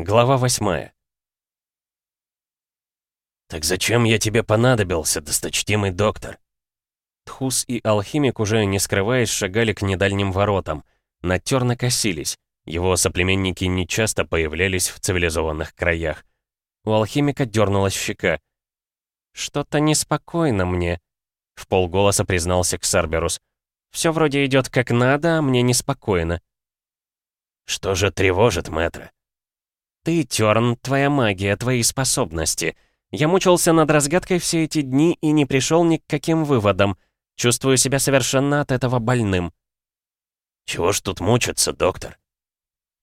Глава восьмая. «Так зачем я тебе понадобился, досточтимый доктор?» Тхус и алхимик, уже не скрываясь, шагали к недальним воротам. Натерно косились. Его соплеменники нечасто появлялись в цивилизованных краях. У алхимика дернулась щека. «Что-то неспокойно мне», — в полголоса признался Ксарберус. «Все вроде идет как надо, а мне неспокойно». «Что же тревожит, мэтра?» «Ты, Тёрн, твоя магия, твои способности. Я мучился над разгадкой все эти дни и не пришел ни к каким выводам. Чувствую себя совершенно от этого больным». «Чего ж тут мучиться, доктор?»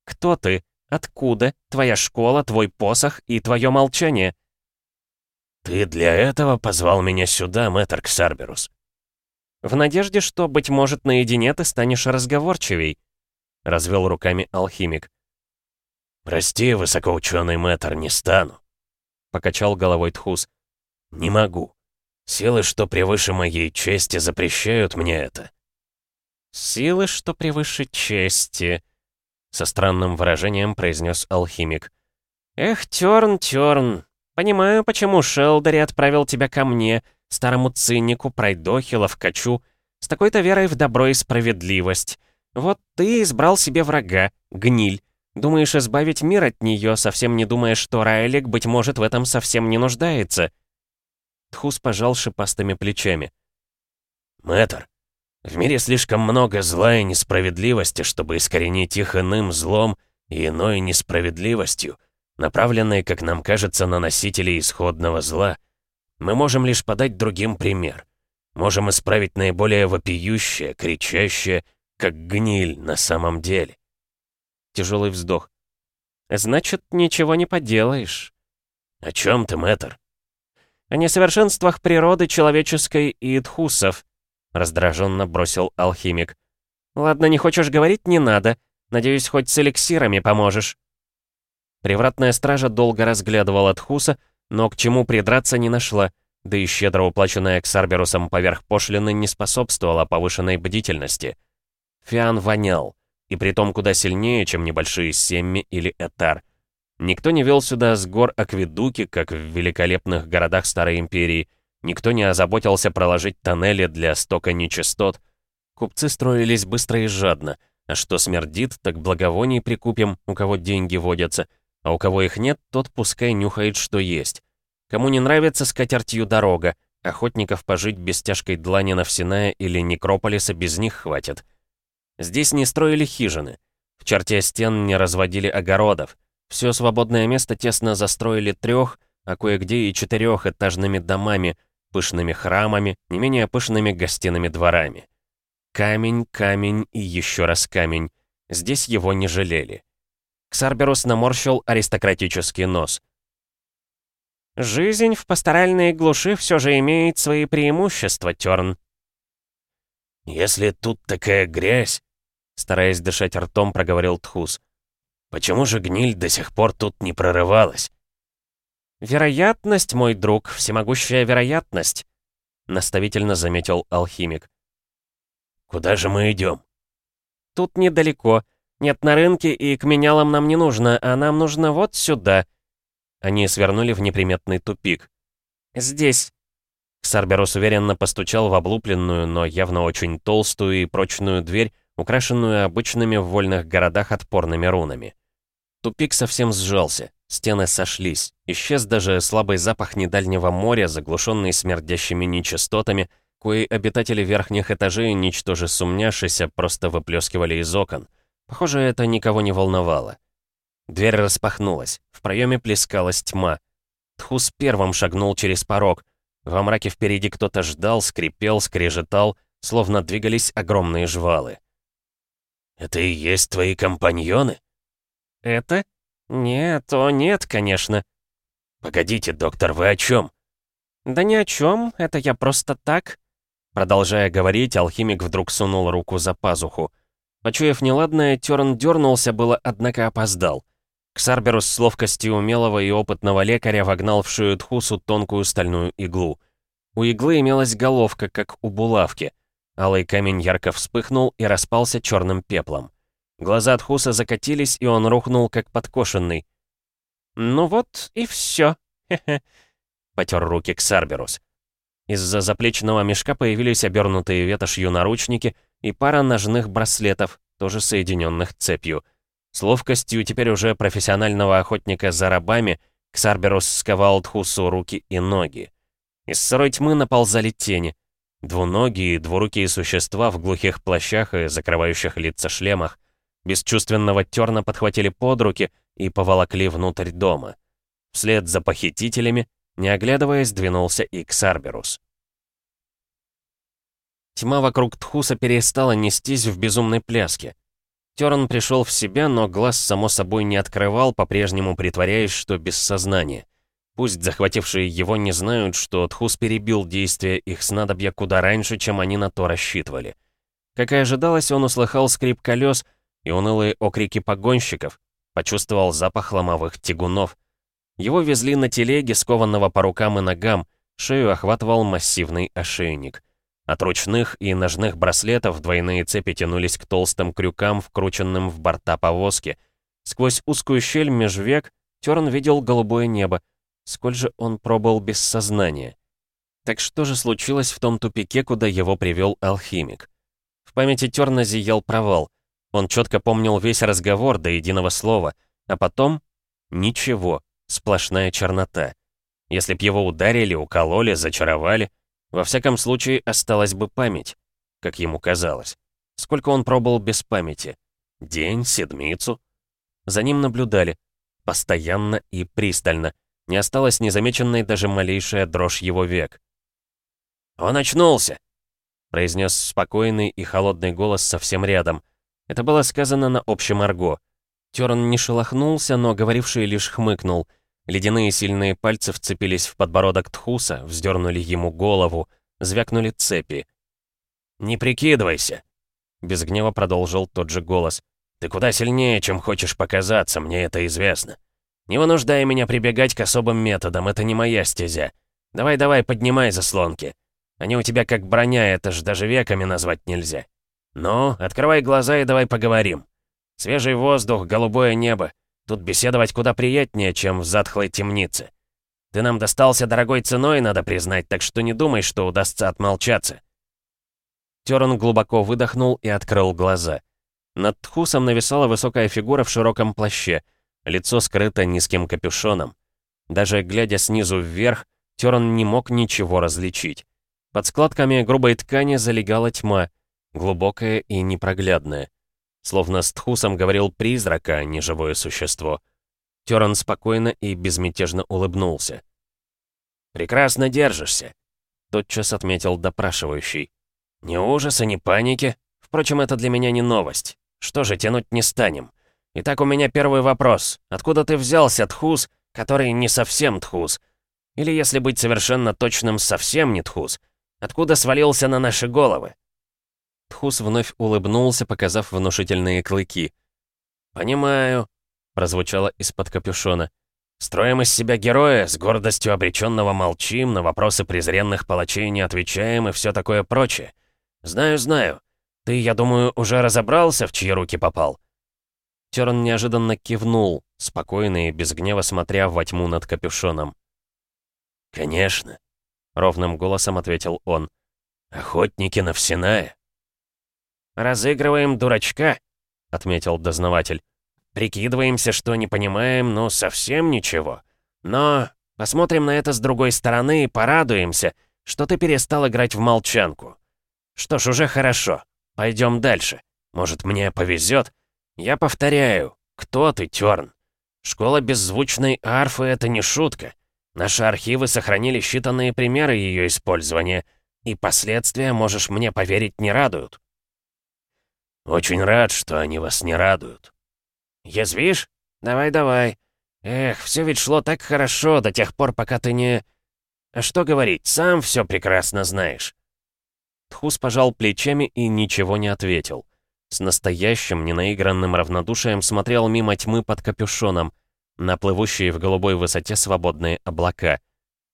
«Кто ты? Откуда? Твоя школа, твой посох и твое молчание?» «Ты для этого позвал меня сюда, мэтр Ксарберус?» «В надежде, что, быть может, наедине ты станешь разговорчивей», — развел руками алхимик. «Прости, высокоученый мэтр, не стану», — покачал головой Тхус. «Не могу. Силы, что превыше моей чести, запрещают мне это». «Силы, что превыше чести», — со странным выражением произнес алхимик. «Эх, Тёрн, Тёрн, понимаю, почему Шелдери отправил тебя ко мне, старому цинику, пройдохе, ловкачу, с такой-то верой в добро и справедливость. Вот ты избрал себе врага, гниль, Думаешь избавить мир от нее, совсем не думая, что Райлик, быть может, в этом совсем не нуждается?» Тхус пожал шипастыми плечами. «Мэтр, в мире слишком много зла и несправедливости, чтобы искоренить их иным злом и иной несправедливостью, направленной, как нам кажется, на носителей исходного зла. Мы можем лишь подать другим пример. Можем исправить наиболее вопиющее, кричащее, как гниль на самом деле. Тяжелый вздох. «Значит, ничего не поделаешь». «О чем ты, мэтр?» «О несовершенствах природы человеческой и тхусов», раздраженно бросил алхимик. «Ладно, не хочешь говорить, не надо. Надеюсь, хоть с эликсирами поможешь». Привратная стража долго разглядывала Тхуса, но к чему придраться не нашла, да и щедро уплаченная Ксарберусом поверх пошлины не способствовала повышенной бдительности. Фиан вонял и притом куда сильнее, чем небольшие Семми или Этар. Никто не вел сюда с гор акведуки, как в великолепных городах Старой Империи, никто не озаботился проложить тоннели для стока нечистот. Купцы строились быстро и жадно, а что смердит, так благовоний прикупим, у кого деньги водятся, а у кого их нет, тот пускай нюхает, что есть. Кому не нравится скатертью дорога, охотников пожить без тяжкой длани Навсиная или Некрополиса без них хватит. Здесь не строили хижины. В черте стен не разводили огородов. Все свободное место тесно застроили трех, а кое-где и четырехэтажными домами, пышными храмами, не менее пышными гостиными дворами. Камень, камень и еще раз камень. Здесь его не жалели. Ксарберус наморщил аристократический нос. «Жизнь в пасторальной глуши все же имеет свои преимущества, Терн», «Если тут такая грязь...» Стараясь дышать ртом, проговорил Тхус. «Почему же гниль до сих пор тут не прорывалась?» «Вероятность, мой друг, всемогущая вероятность», наставительно заметил алхимик. «Куда же мы идем?» «Тут недалеко. Нет, на рынке и к менялам нам не нужно, а нам нужно вот сюда». Они свернули в неприметный тупик. «Здесь. Ксарберус уверенно постучал в облупленную, но явно очень толстую и прочную дверь, украшенную обычными в вольных городах отпорными рунами. Тупик совсем сжался, стены сошлись, исчез даже слабый запах недальнего моря, заглушенный смердящими нечистотами, кои обитатели верхних этажей, ничтоже сумняшися, просто выплескивали из окон. Похоже, это никого не волновало. Дверь распахнулась, в проеме плескалась тьма. Тхус первым шагнул через порог — во мраке впереди кто-то ждал, скрипел, скрежетал, словно двигались огромные жвалы. «Это и есть твои компаньоны?» «Это? Нет, о нет, конечно». «Погодите, доктор, вы о чем?» «Да ни о чем, это я просто так». Продолжая говорить, алхимик вдруг сунул руку за пазуху. Почуяв неладное, Терн дернулся было, однако опоздал. Ксарберус с ловкостью умелого и опытного лекаря вогнал в шею Тхусу тонкую стальную иглу. У иглы имелась головка, как у булавки. Алый камень ярко вспыхнул и распался черным пеплом. Глаза Тхуса закатились, и он рухнул, как подкошенный. «Ну вот и все. Хе-хе», — потер руки Ксарберус. Из-за заплечного мешка появились обернутые ветошью наручники и пара ножных браслетов, тоже соединенных цепью. С ловкостью теперь уже профессионального охотника за рабами Ксарберус сковал Тхусу руки и ноги. Из сырой тьмы наползали тени. Двуногие, двурукие существа в глухих плащах и закрывающих лица шлемах. Бесчувственного терна подхватили под руки и поволокли внутрь дома. Вслед за похитителями, не оглядываясь, двинулся и Ксарберус. Тьма вокруг Тхуса перестала нестись в безумной пляске. Терн пришел в себя, но глаз, само собой, не открывал, по-прежнему притворяясь, что без сознания. Пусть захватившие его не знают, что Тхус перебил действие их снадобья куда раньше, чем они на то рассчитывали. Как и ожидалось, он услыхал скрип колес и унылые окрики погонщиков, почувствовал запах ломовых тягунов. Его везли на телеге, скованного по рукам и ногам, шею охватывал массивный ошейник. От ручных и ножных браслетов двойные цепи тянулись к толстым крюкам, вкрученным в борта повозки. Сквозь узкую щель меж век Терн видел голубое небо, Сколь же он пробыл без сознания? Так что же случилось в том тупике, куда его привел алхимик? В памяти Терна зиял провал. Он четко помнил весь разговор до единого слова, а потом — ничего, сплошная чернота. Если б его ударили, укололи, зачаровали, во всяком случае осталась бы память, как ему казалось. Сколько он пробыл без памяти? День, седмицу? За ним наблюдали, постоянно и пристально — не осталась незамеченной даже малейшая дрожь его век. «Он очнулся!» — произнес спокойный и холодный голос совсем рядом. Это было сказано на общем арго. Терн не шелохнулся, но говоривший лишь хмыкнул. Ледяные сильные пальцы вцепились в подбородок Тхуса, вздернули ему голову, звякнули цепи. «Не прикидывайся!» Без гнева продолжил тот же голос. «Ты куда сильнее, чем хочешь показаться, мне это известно. Не вынуждай меня прибегать к особым методам, это не моя стезя. Давай-давай, поднимай заслонки. Они у тебя как броня, это ж даже веками назвать нельзя. Ну, открывай глаза и давай поговорим. Свежий воздух, голубое небо. Тут беседовать куда приятнее, чем в затхлой темнице. Ты нам достался дорогой ценой, надо признать, так что не думай, что удастся отмолчаться. Терн глубоко выдохнул и открыл глаза. Над Тхусом нависала высокая фигура в широком плаще — Лицо скрыто низким капюшоном. Даже глядя снизу вверх, Терн не мог ничего различить. Под складками грубой ткани залегала тьма, глубокая и непроглядная. Словно с Тхусом говорил призрак, а не живое существо. Терн спокойно и безмятежно улыбнулся. «Прекрасно держишься», — тотчас отметил допрашивающий. «Ни ужаса, ни паники. Впрочем, это для меня не новость. Что же, тянуть не станем. Итак, у меня первый вопрос. Откуда ты взялся, Тхус, который не совсем Тхус? Или, если быть совершенно точным, совсем не Тхус? Откуда свалился на наши головы?» Тхус вновь улыбнулся, показав внушительные клыки. «Понимаю», — прозвучало из-под капюшона. «Строим из себя героя, с гордостью обреченного молчим, на вопросы презренных палачей не отвечаем и все такое прочее. Знаю, знаю. Ты, я думаю, уже разобрался, в чьи руки попал?» Терн неожиданно кивнул, спокойно и без гнева смотря во тьму над капюшоном. «Конечно», — ровным голосом ответил он. «Охотники на Всеная». «Разыгрываем дурачка», — отметил дознаватель. «Прикидываемся, что не понимаем, но совсем ничего. Но посмотрим на это с другой стороны и порадуемся, что ты перестал играть в молчанку. Что ж, уже хорошо. Пойдем дальше. Может, мне повезет, я повторяю, кто ты, Тёрн? Школа беззвучной арфы — это не шутка. Наши архивы сохранили считанные примеры ее использования, и последствия, можешь мне поверить, не радуют. Очень рад, что они вас не радуют. Язвишь? Давай-давай. Эх, все ведь шло так хорошо до тех пор, пока ты не... А что говорить, сам все прекрасно знаешь. Тхус пожал плечами и ничего не ответил. С настоящим, ненаигранным равнодушием смотрел мимо тьмы под капюшоном, на плывущие в голубой высоте свободные облака.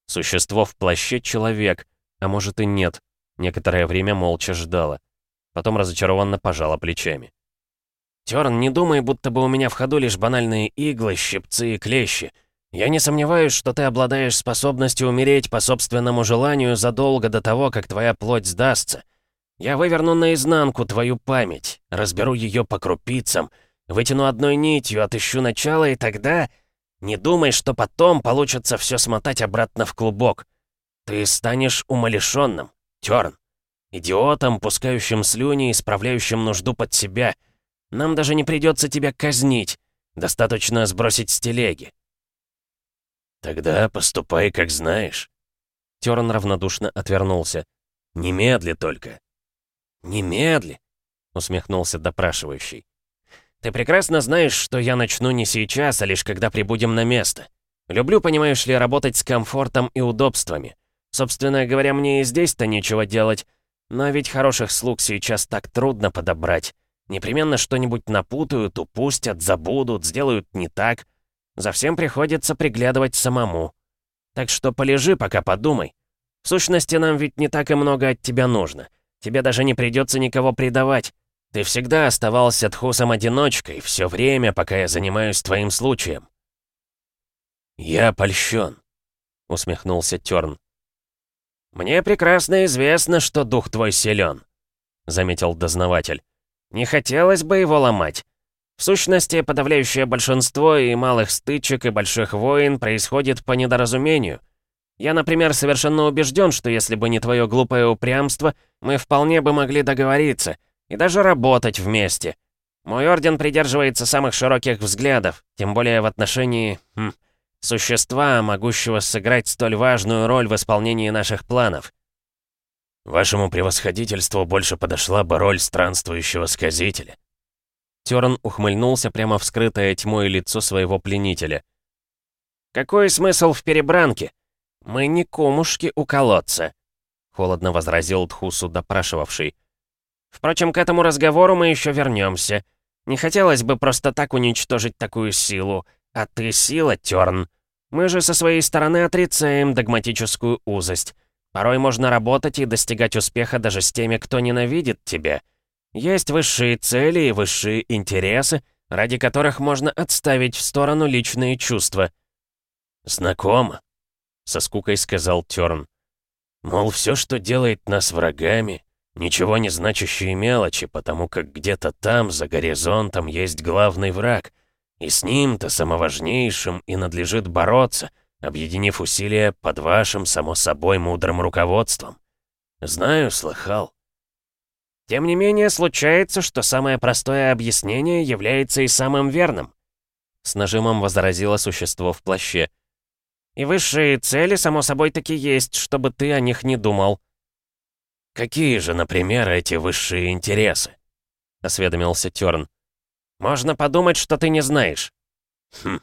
Существо в плаще — человек, а может и нет. Некоторое время молча ждала. Потом разочарованно пожала плечами. «Тёрн, не думай, будто бы у меня в ходу лишь банальные иглы, щипцы и клещи. Я не сомневаюсь, что ты обладаешь способностью умереть по собственному желанию задолго до того, как твоя плоть сдастся. Я выверну наизнанку твою память, разберу ее по крупицам, вытяну одной нитью, отыщу начало, и тогда... Не думай, что потом получится все смотать обратно в клубок. Ты станешь умалишенным, Тёрн. Идиотом, пускающим слюни и справляющим нужду под себя. Нам даже не придется тебя казнить. Достаточно сбросить с телеги. Тогда поступай, как знаешь. Тёрн равнодушно отвернулся. Немедли только. Немедли, усмехнулся допрашивающий. Ты прекрасно знаешь, что я начну не сейчас, а лишь когда прибудем на место. Люблю, понимаешь ли, работать с комфортом и удобствами. Собственно говоря, мне и здесь-то нечего делать. Но ведь хороших слуг сейчас так трудно подобрать. Непременно что-нибудь напутают, упустят, забудут, сделают не так. За всем приходится приглядывать самому. Так что полежи, пока подумай. В сущности, нам ведь не так и много от тебя нужно. Тебе даже не придется никого предавать. Ты всегда оставался тхусом-одиночкой все время, пока я занимаюсь твоим случаем». «Я польщен», — усмехнулся Тёрн. «Мне прекрасно известно, что дух твой силен», — заметил дознаватель. «Не хотелось бы его ломать. В сущности, подавляющее большинство и малых стычек, и больших войн происходит по недоразумению. Я, например, совершенно убежден, что если бы не твое глупое упрямство, мы вполне бы могли договориться — и даже работать вместе. Мой орден придерживается самых широких взглядов, тем более в отношении... Хм, существа, могущего сыграть столь важную роль в исполнении наших планов. Вашему превосходительству больше подошла бы роль странствующего сказителя. Терн ухмыльнулся прямо в скрытое тьмой лицо своего пленителя. «Какой смысл в перебранке? Мы не кумушки у колодца», — холодно возразил Тхусу допрашивавший. Впрочем, к этому разговору мы еще вернемся. Не хотелось бы просто так уничтожить такую силу. А ты сила, Терн. Мы же со своей стороны отрицаем догматическую узость. Порой можно работать и достигать успеха даже с теми, кто ненавидит тебя. Есть высшие цели и высшие интересы, ради которых можно отставить в сторону личные чувства. «Знакомо», — со скукой сказал Терн. «Мол, все, что делает нас врагами, Ничего не значащие мелочи, потому как где-то там, за горизонтом, есть главный враг. И с ним-то самоважнейшим и надлежит бороться, объединив усилия под вашим, само собой, мудрым руководством. Знаю, слыхал. Тем не менее, случается, что самое простое объяснение является и самым верным. С нажимом возразило существо в плаще. И высшие цели, само собой, таки есть, чтобы ты о них не думал. «Какие же, например, эти высшие интересы?» — осведомился Тёрн. «Можно подумать, что ты не знаешь». «Хм.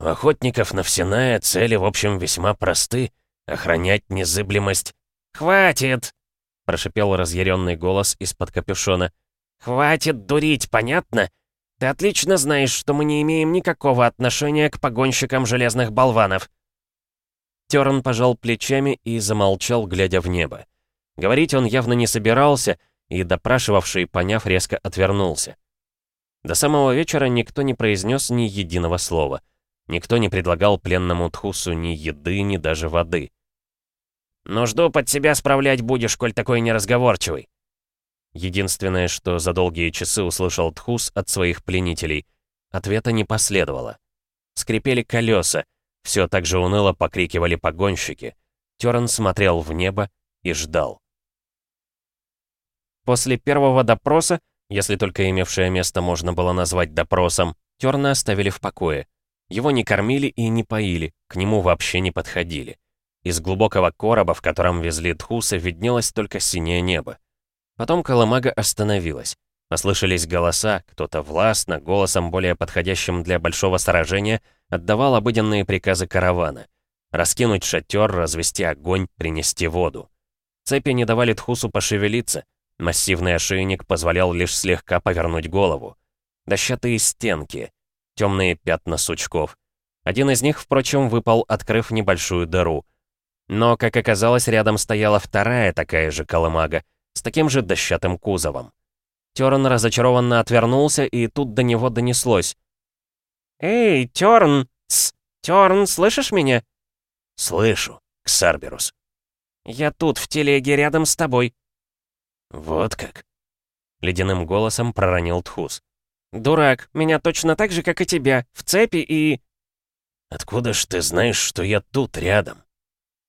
У охотников на Всеная цели, в общем, весьма просты. Охранять незыблемость...» «Хватит!» — прошипел разъяренный голос из-под капюшона. «Хватит дурить, понятно? Ты отлично знаешь, что мы не имеем никакого отношения к погонщикам железных болванов». Терн пожал плечами и замолчал, глядя в небо. Говорить он явно не собирался, и допрашивавший, поняв, резко отвернулся. До самого вечера никто не произнес ни единого слова. Никто не предлагал пленному Тхусу ни еды, ни даже воды. «Нужду под себя справлять будешь, коль такой неразговорчивый». Единственное, что за долгие часы услышал Тхус от своих пленителей. Ответа не последовало. Скрипели колеса, все так же уныло покрикивали погонщики. Терн смотрел в небо и ждал. После первого допроса, если только имевшее место можно было назвать допросом, Терна оставили в покое. Его не кормили и не поили, к нему вообще не подходили. Из глубокого короба, в котором везли Дхуса, виднелось только синее небо. Потом Колымага остановилась. Послышались голоса, кто-то властно, голосом более подходящим для большого сражения, отдавал обыденные приказы каравана. Раскинуть шатер, развести огонь, принести воду. Цепи не давали Тхусу пошевелиться, Массивный ошейник позволял лишь слегка повернуть голову. Дощатые стенки, темные пятна сучков. Один из них, впрочем, выпал, открыв небольшую дыру. Но, как оказалось, рядом стояла вторая такая же колымага, с таким же дощатым кузовом. Терн разочарованно отвернулся, и тут до него донеслось. «Эй, Терн! Тс! Тёрн, слышишь меня?» «Слышу, Ксарберус». «Я тут, в телеге, рядом с тобой». «Вот как?» Ледяным голосом проронил Тхус. «Дурак, меня точно так же, как и тебя, в цепи и...» «Откуда ж ты знаешь, что я тут, рядом?»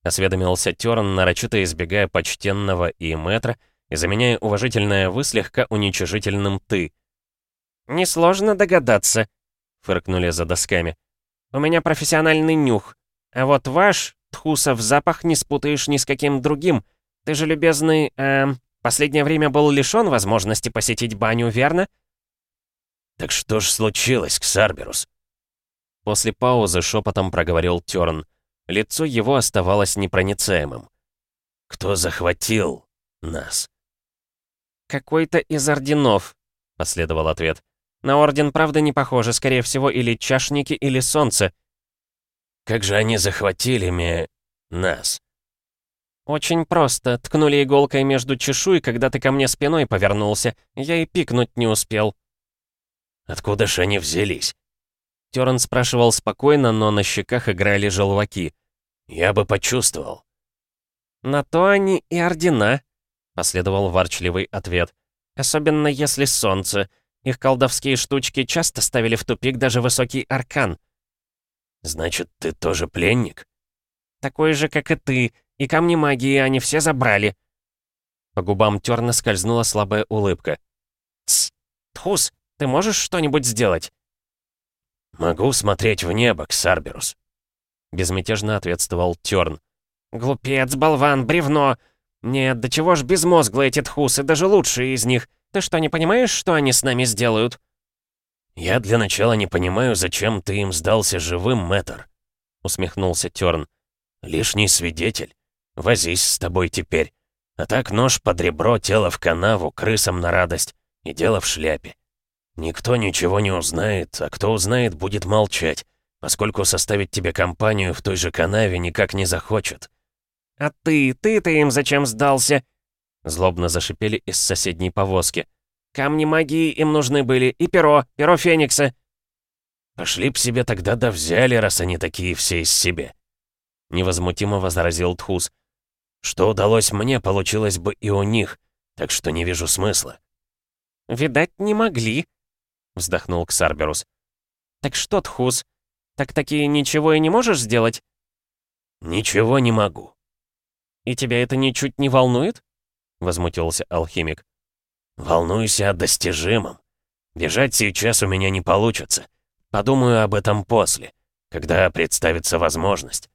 Осведомился Тёрн, нарочито избегая почтенного и метра, и заменяя уважительное «вы» слегка уничижительным «ты». «Несложно догадаться», — фыркнули за досками. «У меня профессиональный нюх. А вот ваш, Тхусов, запах не спутаешь ни с каким другим. Ты же, любезный, эм, последнее время был лишён возможности посетить баню, верно?» «Так что ж случилось, Ксарберус?» После паузы шепотом проговорил Тёрн. Лицо его оставалось непроницаемым. «Кто захватил нас?» «Какой-то из орденов», — последовал ответ. «На орден, правда, не похоже, скорее всего, или чашники, или солнце». «Как же они захватили me... нас?» «Очень просто. Ткнули иголкой между чешуй, когда ты ко мне спиной повернулся. Я и пикнуть не успел». «Откуда ж они взялись?» Терн спрашивал спокойно, но на щеках играли желваки. «Я бы почувствовал». «На то они и ордена», — последовал ворчливый ответ. «Особенно если солнце. Их колдовские штучки часто ставили в тупик даже высокий аркан». «Значит, ты тоже пленник?» «Такой же, как и ты. И камни магии они все забрали». По губам Терна скользнула слабая улыбка. «Тсс! Тхус, ты можешь что-нибудь сделать?» «Могу смотреть в небо, Ксарберус», — безмятежно ответствовал Тёрн. «Глупец, болван, бревно! Нет, до чего ж безмозглые эти тхусы, даже лучшие из них. Ты что, не понимаешь, что они с нами сделают?» «Я для начала не понимаю, зачем ты им сдался живым, мэтр», — усмехнулся Тёрн. «Лишний свидетель. Возись с тобой теперь. А так нож под ребро, тело в канаву, крысам на радость. И дело в шляпе. Никто ничего не узнает, а кто узнает, будет молчать, поскольку составить тебе компанию в той же канаве никак не захочет. «А ты, ты-то им зачем сдался?» Злобно зашипели из соседней повозки. «Камни магии им нужны были, и перо, перо Феникса». «Пошли б себе тогда да взяли, раз они такие все из себя», — невозмутимо возразил Тхус. «Что удалось мне, получилось бы и у них, так что не вижу смысла». «Видать, не могли», — вздохнул Ксарберус. «Так что, Тхус, так таки ничего и не можешь сделать?» «Ничего не могу». «И тебя это ничуть не волнует?» — возмутился алхимик. «Волнуюсь о достижимом. Бежать сейчас у меня не получится. Подумаю об этом после, когда представится возможность».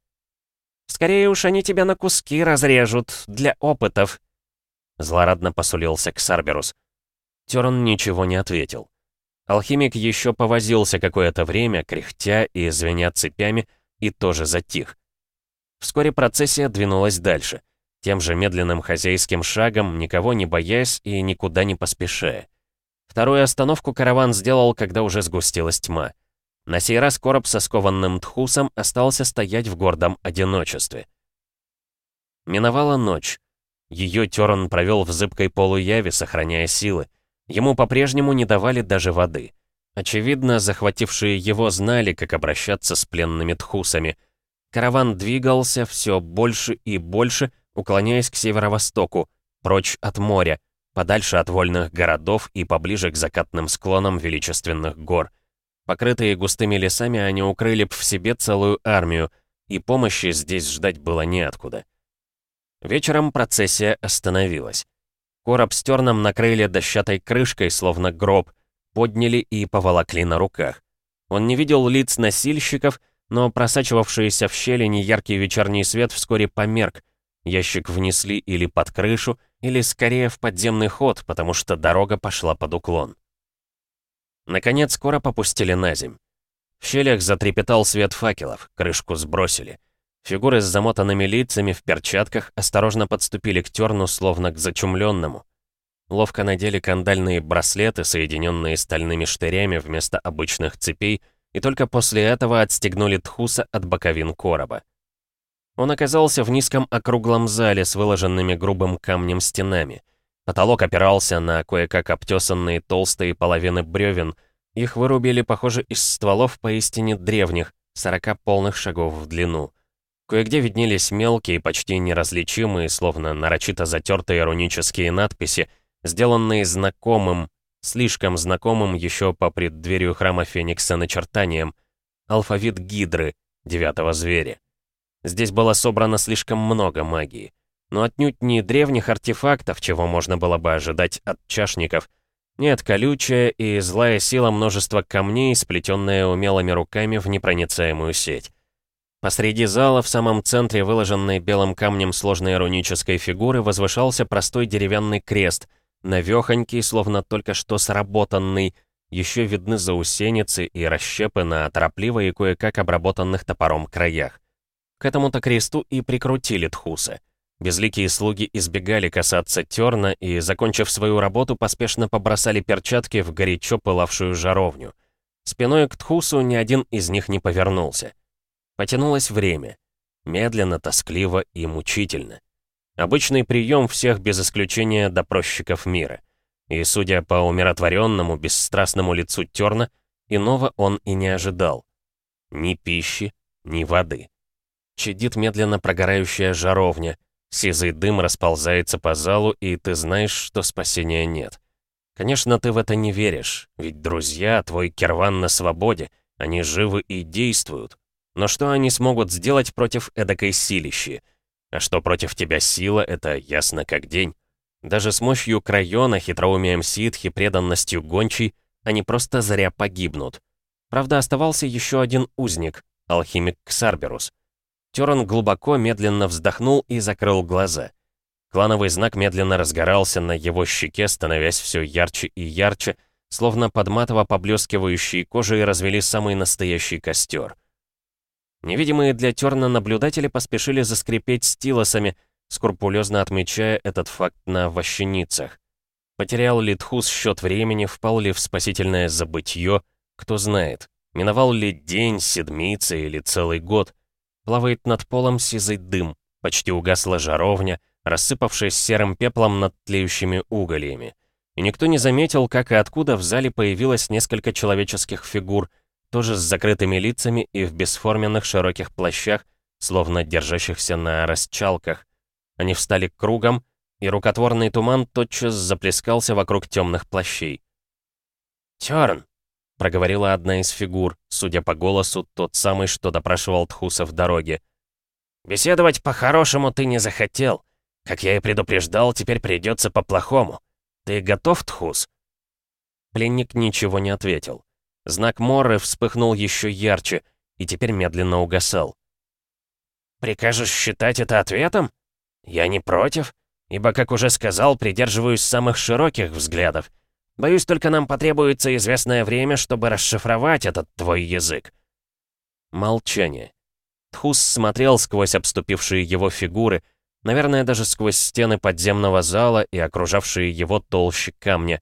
«Скорее уж они тебя на куски разрежут, для опытов», — злорадно посулился Ксарберус. Терн ничего не ответил. Алхимик еще повозился какое-то время, кряхтя и звеня цепями, и тоже затих. Вскоре процессия двинулась дальше, тем же медленным хозяйским шагом, никого не боясь и никуда не поспешая. Вторую остановку караван сделал, когда уже сгустилась тьма. На сей раз короб со скованным тхусом остался стоять в гордом одиночестве. Миновала ночь. Ее Терн провел в зыбкой полуяве, сохраняя силы. Ему по-прежнему не давали даже воды. Очевидно, захватившие его знали, как обращаться с пленными тхусами. Караван двигался все больше и больше, уклоняясь к северо-востоку, прочь от моря, подальше от вольных городов и поближе к закатным склонам величественных гор. Покрытые густыми лесами, они укрыли б в себе целую армию, и помощи здесь ждать было неоткуда. Вечером процессия остановилась. Короб с терном накрыли дощатой крышкой, словно гроб, подняли и поволокли на руках. Он не видел лиц носильщиков, но просачивавшийся в щели неяркий вечерний свет вскоре померк. Ящик внесли или под крышу, или скорее в подземный ход, потому что дорога пошла под уклон. Наконец, скоро попустили на земь. В щелях затрепетал свет факелов, крышку сбросили. Фигуры с замотанными лицами в перчатках осторожно подступили к терну, словно к зачумленному. Ловко надели кандальные браслеты, соединенные стальными штырями вместо обычных цепей, и только после этого отстегнули Тхуса от боковин короба. Он оказался в низком округлом зале с выложенными грубым камнем стенами. Потолок опирался на кое-как обтесанные толстые половины бревен. Их вырубили, похоже, из стволов поистине древних, 40 полных шагов в длину. Кое-где виднелись мелкие, почти неразличимые, словно нарочито затертые рунические надписи, сделанные знакомым, слишком знакомым еще по преддверию храма Феникса начертанием. Алфавит Гидры, девятого зверя. Здесь было собрано слишком много магии. Но отнюдь не древних артефактов, чего можно было бы ожидать от чашников. Нет, колючая и злая сила множества камней, сплетенная умелыми руками в непроницаемую сеть. Посреди зала, в самом центре выложенной белым камнем сложной рунической фигуры, возвышался простой деревянный крест, навёхонький, словно только что сработанный, еще видны заусеницы и расщепы на торопливо и кое-как обработанных топором краях. К этому-то кресту и прикрутили тхусы. Безликие слуги избегали касаться терна и, закончив свою работу, поспешно побросали перчатки в горячо пылавшую жаровню. Спиной к Тхусу ни один из них не повернулся. Потянулось время. Медленно, тоскливо и мучительно. Обычный прием всех без исключения допросчиков мира. И, судя по умиротворенному, бесстрастному лицу Терна, иного он и не ожидал. Ни пищи, ни воды. Чадит медленно прогорающая жаровня — Сизый дым расползается по залу, и ты знаешь, что спасения нет. Конечно, ты в это не веришь, ведь друзья, твой керван на свободе, они живы и действуют. Но что они смогут сделать против эдакой силищи? А что против тебя сила, это ясно как день. Даже с мощью Крайона, хитроумием ситхи, преданностью гончей, они просто зря погибнут. Правда, оставался еще один узник, алхимик Ксарберус. Теран глубоко, медленно вздохнул и закрыл глаза. Клановый знак медленно разгорался на его щеке, становясь все ярче и ярче, словно под матово поблескивающей кожей развели самый настоящий костер. Невидимые для Терна наблюдатели поспешили заскрипеть стилосами, скрупулезно отмечая этот факт на вощеницах. Потерял ли Тхус счет времени, впал ли в спасительное забытье, кто знает. Миновал ли день, седмица или целый год. Плавает над полом сизый дым, почти угасла жаровня, рассыпавшись серым пеплом над тлеющими угольями. И никто не заметил, как и откуда в зале появилось несколько человеческих фигур, тоже с закрытыми лицами и в бесформенных широких плащах, словно держащихся на расчалках. Они встали кругом, и рукотворный туман тотчас заплескался вокруг темных плащей. «Тёрн!» — проговорила одна из фигур, судя по голосу, тот самый, что допрашивал Тхуса в дороге. «Беседовать по-хорошему ты не захотел. Как я и предупреждал, теперь придется по-плохому. Ты готов, Тхус?» Пленник ничего не ответил. Знак Морры вспыхнул еще ярче и теперь медленно угасал. «Прикажешь считать это ответом? Я не против, ибо, как уже сказал, придерживаюсь самых широких взглядов. Боюсь, только нам потребуется известное время, чтобы расшифровать этот твой язык». Молчание. Тхус смотрел сквозь обступившие его фигуры, наверное, даже сквозь стены подземного зала и окружавшие его толщи камня.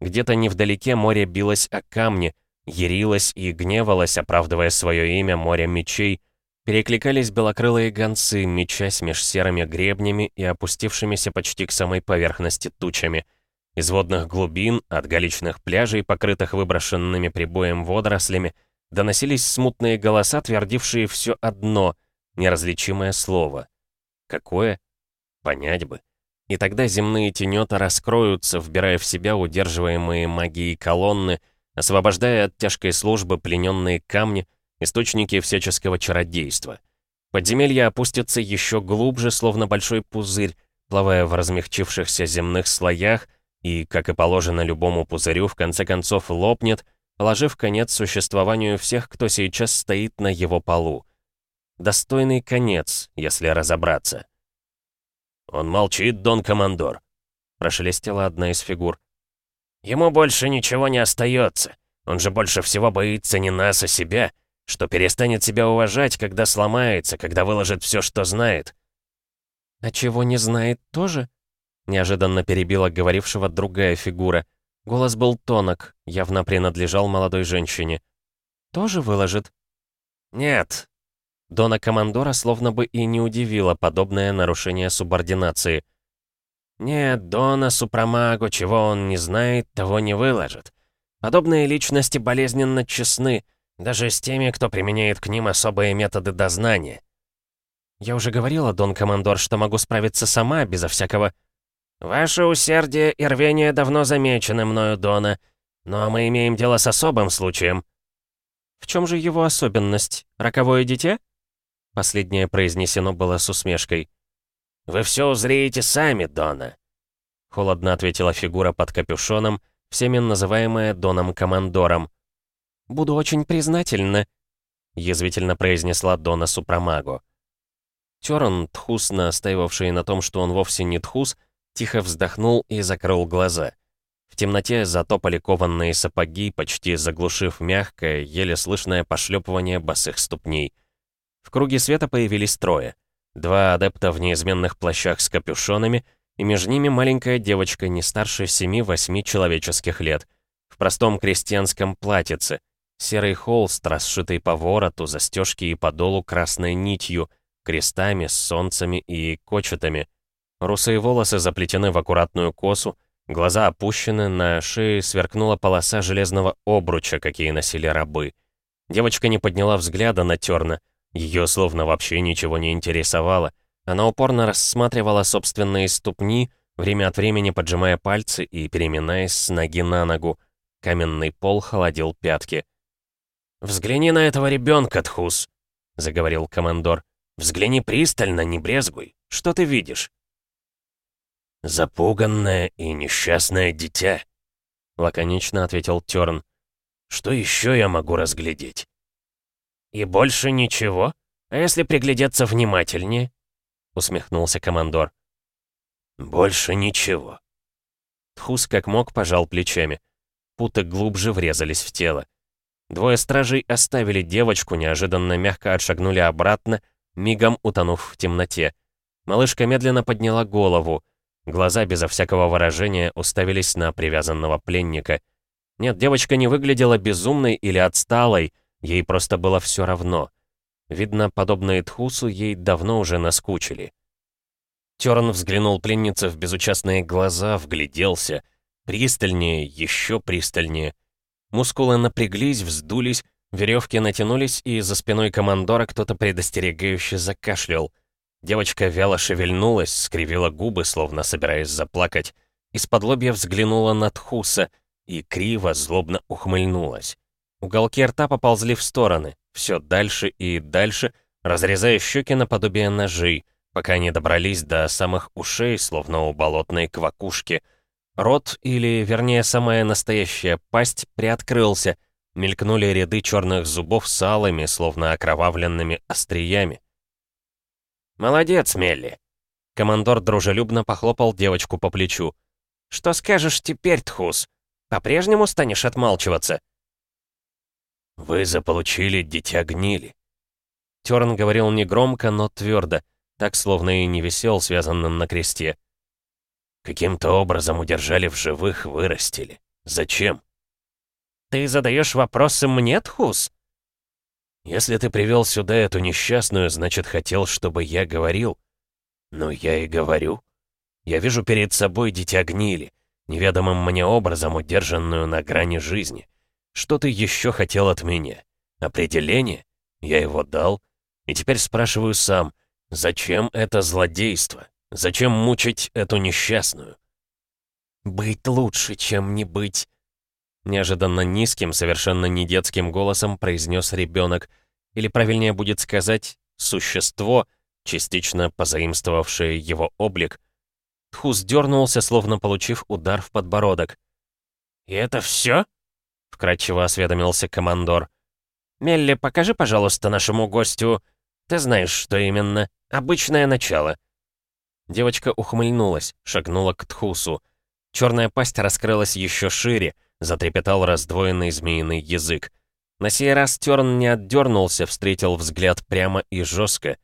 Где-то невдалеке море билось о камни, ярилось и гневалось, оправдывая свое имя море мечей. Перекликались белокрылые гонцы, мечась меж серыми гребнями и опустившимися почти к самой поверхности тучами — из водных глубин, от галечных пляжей, покрытых выброшенными прибоем водорослями, доносились смутные голоса, твердившие все одно, неразличимое слово. Какое? Понять бы. И тогда земные тенета раскроются, вбирая в себя удерживаемые магией колонны, освобождая от тяжкой службы плененные камни, источники всяческого чародейства. Подземелье опустится еще глубже, словно большой пузырь, плавая в размягчившихся земных слоях, и, как и положено любому пузырю, в конце концов лопнет, положив конец существованию всех, кто сейчас стоит на его полу. Достойный конец, если разобраться. «Он молчит, Дон Командор», — прошелестела одна из фигур. «Ему больше ничего не остается. Он же больше всего боится не нас, а себя, что перестанет себя уважать, когда сломается, когда выложит все, что знает». «А чего не знает тоже?» Неожиданно перебила говорившего другая фигура. Голос был тонок, явно принадлежал молодой женщине. «Тоже выложит?» «Нет». Дона Командора словно бы и не удивило подобное нарушение субординации. «Нет, Дона Супрамаго, чего он не знает, того не выложит. Подобные личности болезненно честны, Даже с теми, кто применяет к ним особые методы дознания. Я уже говорила, Дон Командор, что могу справиться сама, безо всякого... Ваше усердие и рвение давно замечены мною, Дона. Но мы имеем дело с особым случаем. В чем же его особенность? Роковое дитя? Последнее произнесено было с усмешкой. «Вы все узреете сами, Дона», — холодно ответила фигура под капюшоном, всеми называемая Доном-командором. «Буду очень признательна», — язвительно произнесла Дона Супрамаго. Тёрн, тхус, настаивавший на том, что он вовсе не тхус, тихо вздохнул и закрыл глаза. В темноте затопали кованные сапоги, почти заглушив мягкое, еле слышное пошлепывание босых ступней. В круге света появились трое. Два адепта в неизменных плащах с капюшонами, и между ними маленькая девочка не старше 7-8 человеческих лет, в простом крестьянском платьице, серый холст, расшитый по вороту, застежки и подолу красной нитью, крестами, солнцами и кочетами. Русые волосы заплетены в аккуратную косу, глаза опущены, на шее сверкнула полоса железного обруча, какие носили рабы. Девочка не подняла взгляда на Терна, ее словно вообще ничего не интересовало. Она упорно рассматривала собственные ступни, время от времени поджимая пальцы и переминаясь с ноги на ногу. Каменный пол холодил пятки. «Взгляни на этого ребенка, Тхус!» — заговорил командор. «Взгляни пристально, не брезгуй. Что ты видишь?» «Запуганное и несчастное дитя», — лаконично ответил Тёрн. «Что еще я могу разглядеть?» «И больше ничего? А если приглядеться внимательнее?» — усмехнулся командор. «Больше ничего». Тхус как мог пожал плечами. Путы глубже врезались в тело. Двое стражей оставили девочку, неожиданно мягко отшагнули обратно, мигом утонув в темноте. Малышка медленно подняла голову. Глаза безо всякого выражения уставились на привязанного пленника. Нет, девочка не выглядела безумной или отсталой, Ей просто было все равно. Видно, подобные Тхусу ей давно уже наскучили. Терн взглянул пленнице в безучастные глаза, вгляделся. Пристальнее, еще пристальнее. Мускулы напряглись, вздулись, веревки натянулись, и за спиной командора кто-то предостерегающе закашлял. Девочка вяло шевельнулась, скривила губы, словно собираясь заплакать. Из-под лобья взглянула на Тхуса и криво, злобно ухмыльнулась. Уголки рта поползли в стороны, все дальше и дальше, разрезая щеки наподобие ножей, пока не добрались до самых ушей, словно у болотной квакушки. Рот, или, вернее, самая настоящая пасть, приоткрылся, мелькнули ряды черных зубов с алыми, словно окровавленными остриями. «Молодец, Мелли!» Командор дружелюбно похлопал девочку по плечу. «Что скажешь теперь, Тхус? По-прежнему станешь отмалчиваться?» «Вы заполучили дитя гнили». Терн говорил негромко, но твердо, так словно и не висел, связанным на кресте. «Каким-то образом удержали в живых, вырастили. Зачем?» «Ты задаешь вопросы мне, Тхус?» «Если ты привел сюда эту несчастную, значит, хотел, чтобы я говорил. Ну, я и говорю. Я вижу перед собой дитя гнили, неведомым мне образом удержанную на грани жизни. Что ты еще хотел от меня? Определение? Я его дал. И теперь спрашиваю сам, зачем это злодейство? Зачем мучить эту несчастную? «Быть лучше, чем не быть», — неожиданно низким, совершенно не детским голосом произнес ребенок, или правильнее будет сказать «существо», частично позаимствовавшее его облик. Тхус дернулся, словно получив удар в подбородок. «И это все?» вкрадчиво осведомился командор. «Мелли, покажи, пожалуйста, нашему гостю. Ты знаешь, что именно. Обычное начало». Девочка ухмыльнулась, шагнула к Тхусу. Черная пасть раскрылась еще шире, затрепетал раздвоенный змеиный язык. На сей раз Терн не отдернулся, встретил взгляд прямо и жестко.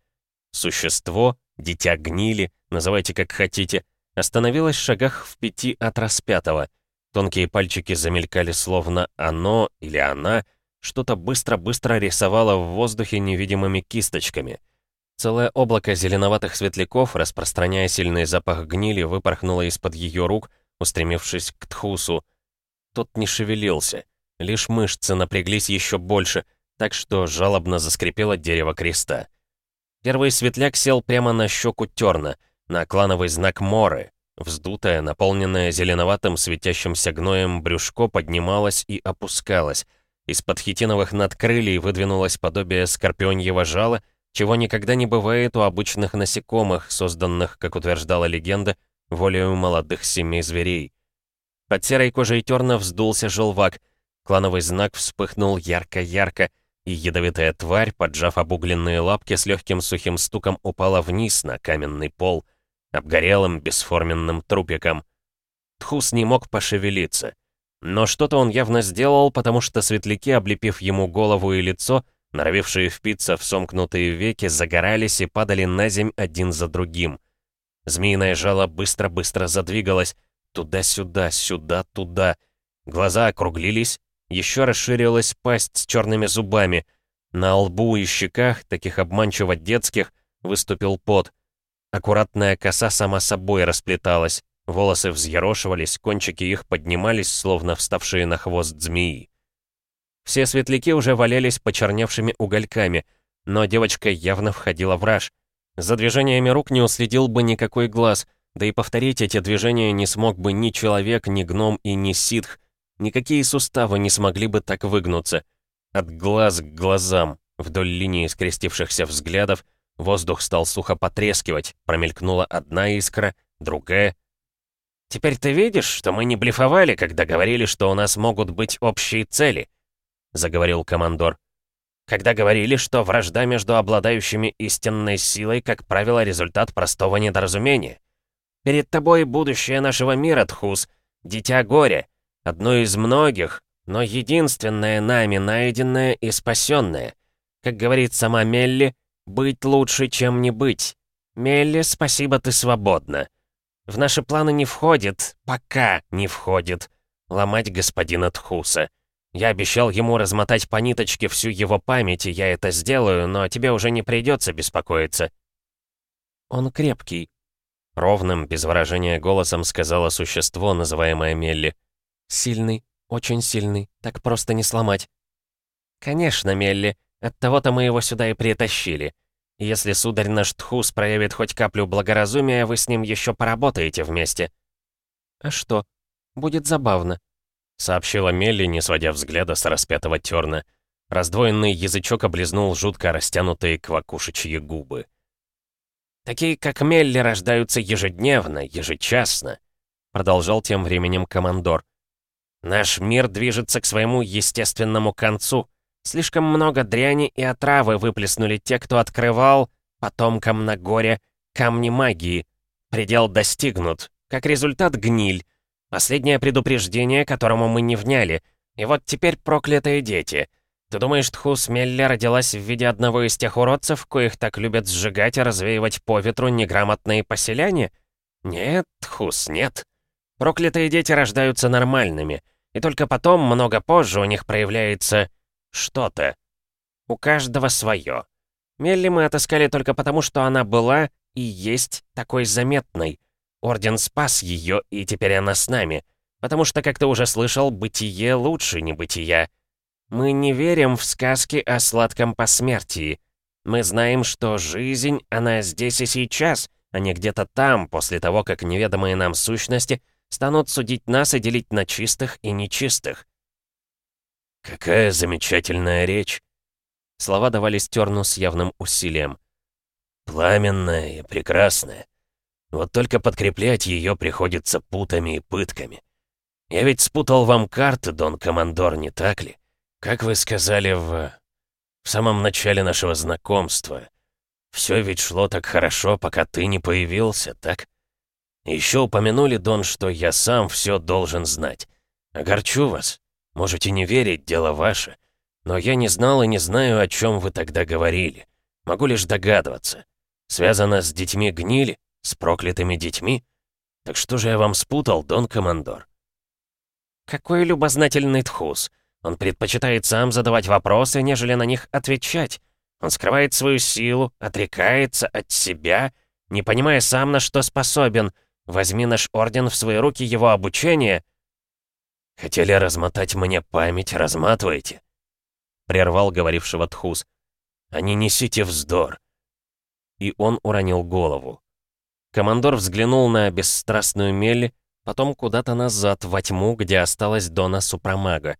Существо, дитя гнили, называйте как хотите, остановилось в шагах в пяти от распятого — Тонкие пальчики замелькали словно оно или она что-то быстро-быстро рисовало в воздухе невидимыми кисточками. Целое облако зеленоватых светляков, распространяя сильный запах гнили, выпорхнуло из-под ее рук, устремившись к Тхусу. Тот не шевелился, лишь мышцы напряглись еще больше, так что жалобно заскрипело дерево креста. Первый светляк сел прямо на щеку Терна, на клановый знак Моры. Вздутое, наполненное зеленоватым светящимся гноем брюшко поднималось и опускалось. Из-под хитиновых надкрылий выдвинулось подобие скорпионьего жала, чего никогда не бывает у обычных насекомых, созданных, как утверждала легенда, волею молодых семей зверей. Под серой кожей терна вздулся желвак, клановый знак вспыхнул ярко-ярко, и ядовитая тварь, поджав обугленные лапки, с легким сухим стуком упала вниз на каменный пол, обгорелым бесформенным трупиком. Тхус не мог пошевелиться. Но что-то он явно сделал, потому что светляки, облепив ему голову и лицо, норовившие впиться в сомкнутые веки, загорались и падали на земь один за другим. Змеиное жало быстро-быстро задвигалось, туда-сюда, сюда-туда. Глаза округлились, еще расширилась пасть с черными зубами. На лбу и щеках, таких обманчиво детских, выступил пот. Аккуратная коса сама собой расплеталась. Волосы взъерошивались, кончики их поднимались, словно вставшие на хвост змеи. Все светляки уже валялись почерневшими угольками, но девочка явно входила в раж. За движениями рук не уследил бы никакой глаз, да и повторить эти движения не смог бы ни человек, ни гном и ни ситх. Никакие суставы не смогли бы так выгнуться. От глаз к глазам, вдоль линии скрестившихся взглядов, воздух стал сухо потрескивать, промелькнула одна искра, другая, «Теперь ты видишь, что мы не блефовали, когда говорили, что у нас могут быть общие цели», — заговорил командор. «Когда говорили, что вражда между обладающими истинной силой, как правило, результат простого недоразумения. Перед тобой будущее нашего мира, Тхус, дитя горя, одно из многих, но единственное нами найденное и спасенное. Как говорит сама Мелли, быть лучше, чем не быть. Мелли, спасибо, ты свободна». В наши планы не входит, пока не входит, ломать господина Тхуса. Я обещал ему размотать по ниточке всю его память, и я это сделаю, но тебе уже не придется беспокоиться. Он крепкий. Ровным, без выражения голосом сказала существо, называемое Мелли. Сильный, очень сильный, так просто не сломать. Конечно, Мелли, оттого-то мы его сюда и притащили. Если сударь наш Тхус проявит хоть каплю благоразумия, вы с ним еще поработаете вместе». «А что? Будет забавно», — сообщила Мелли, не сводя взгляда с распятого терна. Раздвоенный язычок облизнул жутко растянутые квакушечьи губы. «Такие, как Мелли, рождаются ежедневно, ежечасно», — продолжал тем временем командор. «Наш мир движется к своему естественному концу». Слишком много дряни и отравы выплеснули те, кто открывал, потомкам на горе, камни магии. Предел достигнут. Как результат гниль. Последнее предупреждение, которому мы не вняли. И вот теперь проклятые дети. Ты думаешь, Тхус Мелли родилась в виде одного из тех уродцев, коих так любят сжигать и развеивать по ветру неграмотные поселяне? Нет, Тхус, нет. Проклятые дети рождаются нормальными. И только потом, много позже, у них проявляется что-то. У каждого свое. Мелли мы отыскали только потому, что она была и есть такой заметной. Орден спас ее, и теперь она с нами. Потому что, как ты уже слышал, бытие лучше небытия. Мы не верим в сказки о сладком посмертии. Мы знаем, что жизнь, она здесь и сейчас, а не где-то там, после того, как неведомые нам сущности станут судить нас и делить на чистых и нечистых. «Какая замечательная речь!» Слова давались Терну с явным усилием. «Пламенная и прекрасная. Вот только подкреплять ее приходится путами и пытками. Я ведь спутал вам карты, Дон Командор, не так ли? Как вы сказали в... в самом начале нашего знакомства. Все ведь шло так хорошо, пока ты не появился, так? Еще упомянули, Дон, что я сам все должен знать. Огорчу вас. Можете не верить, дело ваше. Но я не знал и не знаю, о чем вы тогда говорили. Могу лишь догадываться. Связано с детьми гнили? С проклятыми детьми? Так что же я вам спутал, Дон Командор? Какой любознательный тхус. Он предпочитает сам задавать вопросы, нежели на них отвечать. Он скрывает свою силу, отрекается от себя, не понимая сам, на что способен. Возьми наш орден в свои руки его обучения, Хотели размотать мне память, разматываете?» прервал говорившего Тхус. «А не несите вздор!» И он уронил голову. Командор взглянул на бесстрастную Мелли, потом куда-то назад, во тьму, где осталась Дона Супрамага.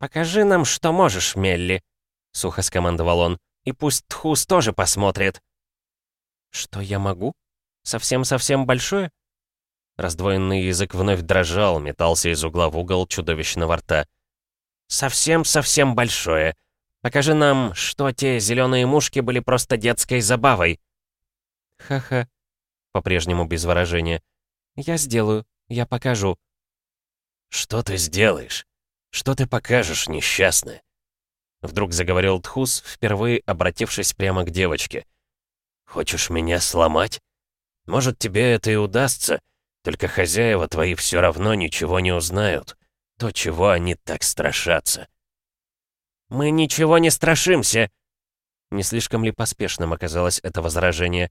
«Покажи нам, что можешь, Мелли», — сухо скомандовал он, «и пусть Тхус тоже посмотрит». «Что я могу? Совсем-совсем большое?» Раздвоенный язык вновь дрожал, метался из угла в угол чудовищного рта. «Совсем-совсем большое. Покажи нам, что те зеленые мушки были просто детской забавой». «Ха-ха», — по-прежнему без выражения. «Я сделаю, я покажу». «Что ты сделаешь? Что ты покажешь, несчастная?» Вдруг заговорил Тхус, впервые обратившись прямо к девочке. «Хочешь меня сломать? Может, тебе это и удастся, только хозяева твои все равно ничего не узнают. То, чего они так страшатся. «Мы ничего не страшимся!» Не слишком ли поспешным оказалось это возражение?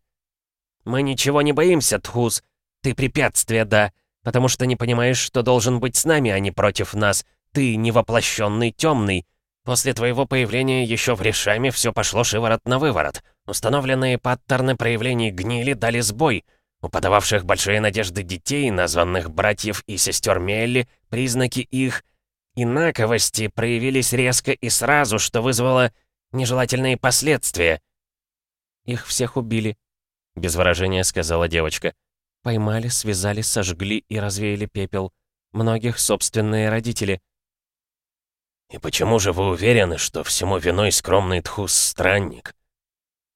«Мы ничего не боимся, Тхус. Ты препятствие, да, потому что не понимаешь, что должен быть с нами, а не против нас. Ты невоплощенный темный. После твоего появления еще в Решаме все пошло шиворот на выворот. Установленные паттерны проявлений гнили дали сбой». У подававших большие надежды детей, названных братьев и сестер Мелли, признаки их инаковости проявились резко и сразу, что вызвало нежелательные последствия. «Их всех убили», — без выражения сказала девочка. «Поймали, связали, сожгли и развеяли пепел. Многих собственные родители». «И почему же вы уверены, что всему виной скромный Тхус-странник?»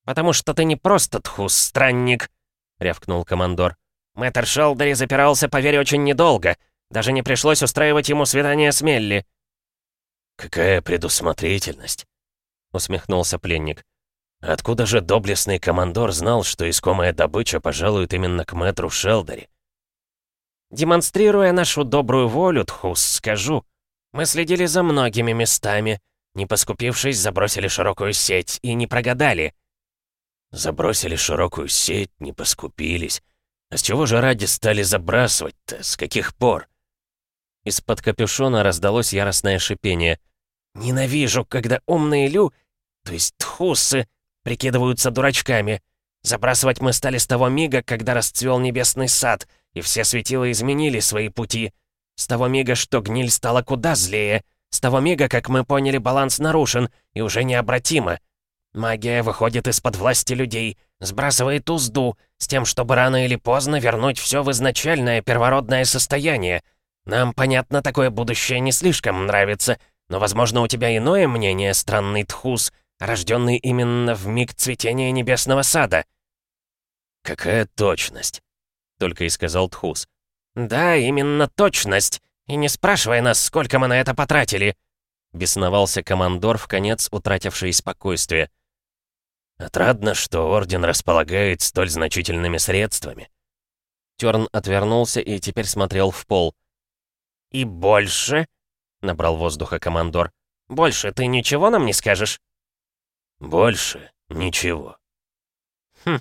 «Потому что ты не просто Тхус-странник», — рявкнул командор. «Мэтр Шелдери запирался, поверь, очень недолго. Даже не пришлось устраивать ему свидание с Мелли». «Какая предусмотрительность!» — усмехнулся пленник. «Откуда же доблестный командор знал, что искомая добыча пожалует именно к мэтру Шелдери?» «Демонстрируя нашу добрую волю, Тхус, скажу. Мы следили за многими местами. Не поскупившись, забросили широкую сеть и не прогадали. Забросили широкую сеть, не поскупились. А с чего же ради стали забрасывать-то? С каких пор? Из-под капюшона раздалось яростное шипение. «Ненавижу, когда умные лю, то есть тхусы, прикидываются дурачками. Забрасывать мы стали с того мига, когда расцвел небесный сад, и все светила изменили свои пути. С того мига, что гниль стала куда злее. С того мига, как мы поняли, баланс нарушен, и уже необратимо. Магия выходит из-под власти людей, сбрасывает узду, с тем, чтобы рано или поздно вернуть все в изначальное первородное состояние. Нам, понятно, такое будущее не слишком нравится, но, возможно, у тебя иное мнение, странный Тхус, рожденный именно в миг цветения небесного сада. «Какая точность?» — только и сказал Тхус. «Да, именно точность. И не спрашивай нас, сколько мы на это потратили», — бесновался командор, в конец утративший спокойствие. Отрадно, что Орден располагает столь значительными средствами. Тёрн отвернулся и теперь смотрел в пол. «И больше?» — набрал воздуха командор. «Больше ты ничего нам не скажешь?» «Больше ничего». «Хм,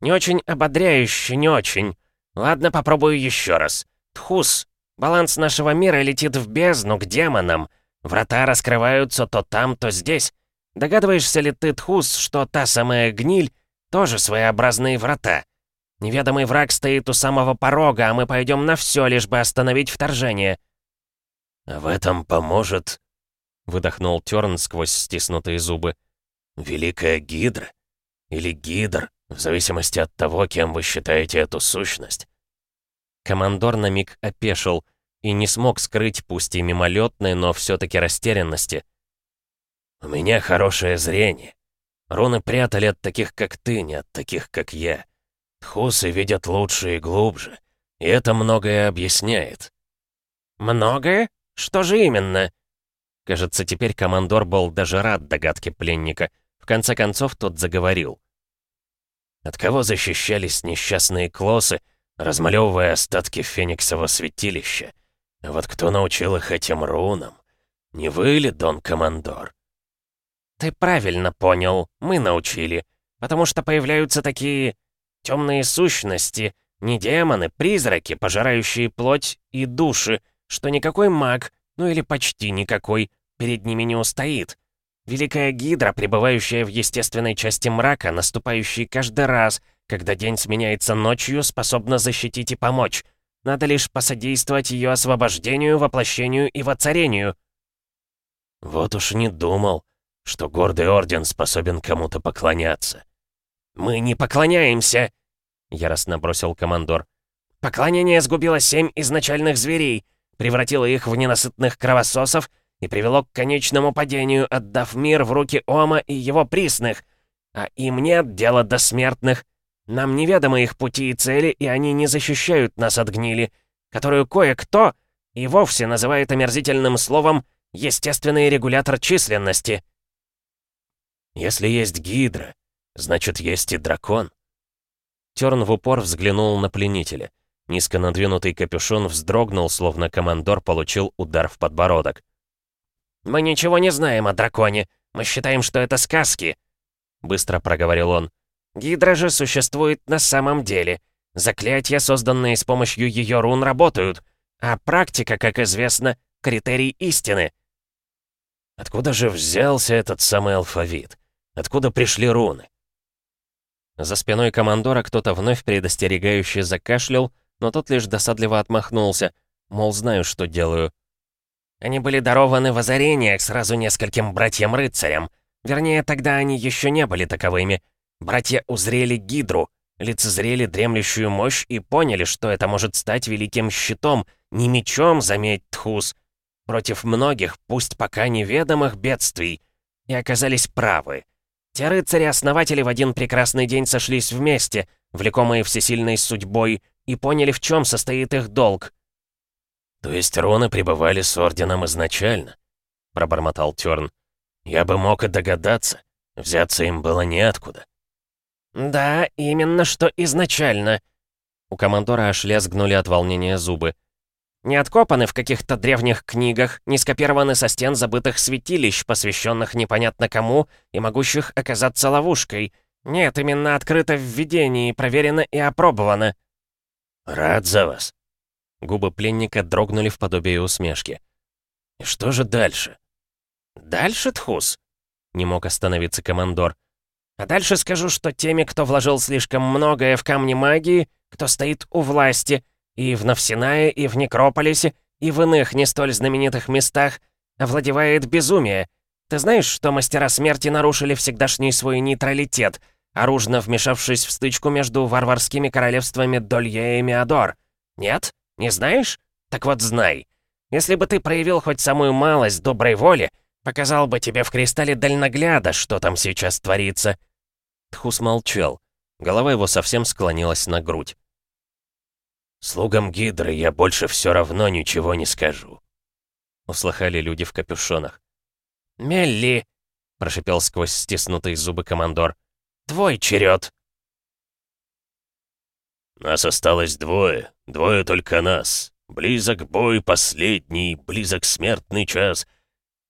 не очень ободряюще, не очень. Ладно, попробую еще раз. Тхус, баланс нашего мира летит в бездну, к демонам. Врата раскрываются то там, то здесь. Догадываешься ли ты, Тхус, что та самая гниль тоже своеобразные врата? Неведомый враг стоит у самого порога, а мы пойдем на все, лишь бы остановить вторжение». «В этом поможет...» — выдохнул Терн сквозь стиснутые зубы. «Великая Гидра? Или Гидр, в зависимости от того, кем вы считаете эту сущность?» Командор на миг опешил и не смог скрыть, пусть и мимолетной, но все-таки растерянности — у меня хорошее зрение. Руны прятали от таких, как ты, не от таких, как я. Тхусы видят лучше и глубже. И это многое объясняет. «Многое? Что же именно?» Кажется, теперь командор был даже рад догадке пленника. В конце концов, тот заговорил. От кого защищались несчастные клосы, размалевывая остатки фениксового святилища? Вот кто научил их этим рунам? Не вы ли, Дон Командор? «Ты правильно понял, мы научили. Потому что появляются такие... темные сущности, не демоны, призраки, пожирающие плоть и души, что никакой маг, ну или почти никакой, перед ними не устоит. Великая Гидра, пребывающая в естественной части мрака, наступающий каждый раз, когда день сменяется ночью, способна защитить и помочь. Надо лишь посодействовать ее освобождению, воплощению и воцарению». «Вот уж не думал, что гордый орден способен кому-то поклоняться». «Мы не поклоняемся!» — яростно бросил командор. «Поклонение сгубило семь изначальных зверей, превратило их в ненасытных кровососов и привело к конечному падению, отдав мир в руки Ома и его присных. А им нет дела до смертных. Нам неведомы их пути и цели, и они не защищают нас от гнили, которую кое-кто и вовсе называет омерзительным словом «естественный регулятор численности». «Если есть Гидра, значит, есть и дракон». Терн в упор взглянул на пленителя. Низко надвинутый капюшон вздрогнул, словно командор получил удар в подбородок. «Мы ничего не знаем о драконе. Мы считаем, что это сказки», — быстро проговорил он. «Гидра же существует на самом деле. Заклятия, созданные с помощью ее рун, работают. А практика, как известно, — критерий истины». «Откуда же взялся этот самый алфавит? Откуда пришли руны?» За спиной командора кто-то вновь предостерегающе закашлял, но тот лишь досадливо отмахнулся, мол, знаю, что делаю. Они были дарованы в озарениях сразу нескольким братьям-рыцарям. Вернее, тогда они еще не были таковыми. Братья узрели Гидру, лицезрели дремлющую мощь и поняли, что это может стать великим щитом, не мечом, заметь, Тхус, против многих, пусть пока неведомых, бедствий. И оказались правы. Те рыцари-основатели в один прекрасный день сошлись вместе, влекомые всесильной судьбой, и поняли, в чем состоит их долг. «То есть руны пребывали с Орденом изначально?» — пробормотал Тёрн. «Я бы мог и догадаться. Взяться им было неоткуда». «Да, именно что изначально». У командора аж лязгнули от волнения зубы. «Не откопаны в каких-то древних книгах, не скопированы со стен забытых святилищ, посвященных непонятно кому и могущих оказаться ловушкой. Нет, именно открыто в видении, проверено и опробовано». «Рад за вас». Губы пленника дрогнули в подобие усмешки. «И что же дальше?» «Дальше, Тхус?» Не мог остановиться командор. «А дальше скажу, что теми, кто вложил слишком многое в камни магии, кто стоит у власти, и в Навсинае, и в Некрополисе, и в иных не столь знаменитых местах, овладевает безумие. Ты знаешь, что мастера смерти нарушили всегдашний свой нейтралитет — оружно вмешавшись в стычку между варварскими королевствами Долье и Миадор. Нет? Не знаешь? Так вот знай. Если бы ты проявил хоть самую малость доброй воли, показал бы тебе в кристалле дальногляда, что там сейчас творится». Тхус молчал. Голова его совсем склонилась на грудь. «Слугам Гидры я больше все равно ничего не скажу», — услыхали люди в капюшонах. «Мелли!» — прошипел сквозь стиснутые зубы командор. Твой черед. Нас осталось двое, двое только нас. Близок бой последний, близок смертный час.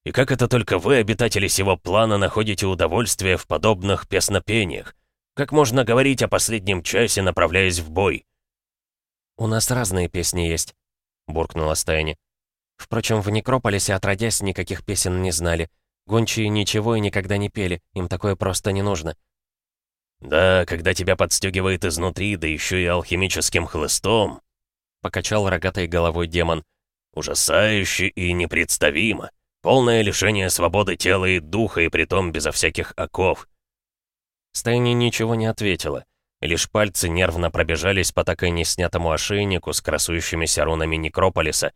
И как это только вы, обитатели сего плана, находите удовольствие в подобных песнопениях? Как можно говорить о последнем часе, направляясь в бой? «У нас разные песни есть», — буркнула Стайни. «Впрочем, в Некрополисе, отродясь, никаких песен не знали. Гончие ничего и никогда не пели, им такое просто не нужно. «Да, когда тебя подстегивает изнутри, да еще и алхимическим хлыстом», — покачал рогатой головой демон. «Ужасающе и непредставимо. Полное лишение свободы тела и духа, и притом безо всяких оков». Стайни ничего не ответила. Лишь пальцы нервно пробежались по так и не снятому ошейнику с красующимися рунами Некрополиса.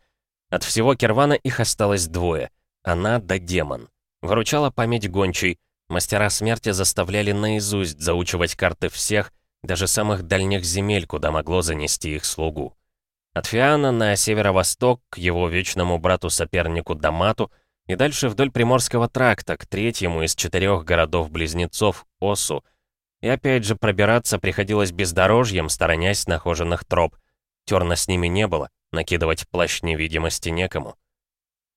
От всего Кирвана их осталось двое. Она да демон. Выручала память гончей — Мастера смерти заставляли наизусть заучивать карты всех, даже самых дальних земель, куда могло занести их слугу. От Фиана на северо-восток к его вечному брату-сопернику Дамату и дальше вдоль Приморского тракта к третьему из четырех городов-близнецов Осу. И опять же пробираться приходилось бездорожьем, сторонясь нахоженных троп. Терна с ними не было, накидывать плащ невидимости некому.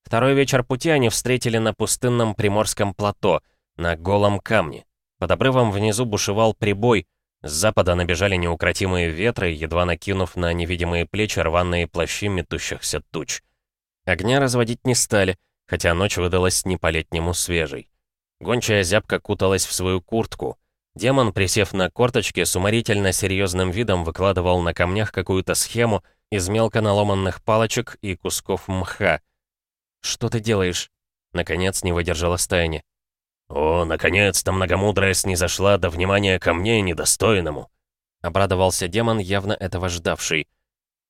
Второй вечер пути они встретили на пустынном Приморском плато — на голом камне. Под обрывом внизу бушевал прибой, с запада набежали неукротимые ветры, едва накинув на невидимые плечи рваные плащи метущихся туч. Огня разводить не стали, хотя ночь выдалась не по-летнему свежей. Гончая зябко куталась в свою куртку. Демон, присев на корточки, с уморительно серьезным видом выкладывал на камнях какую-то схему из мелко наломанных палочек и кусков мха. «Что ты делаешь?» Наконец не выдержала стаяни. «О, наконец-то многомудрая снизошла до внимания ко мне недостойному!» Обрадовался демон, явно этого ждавший.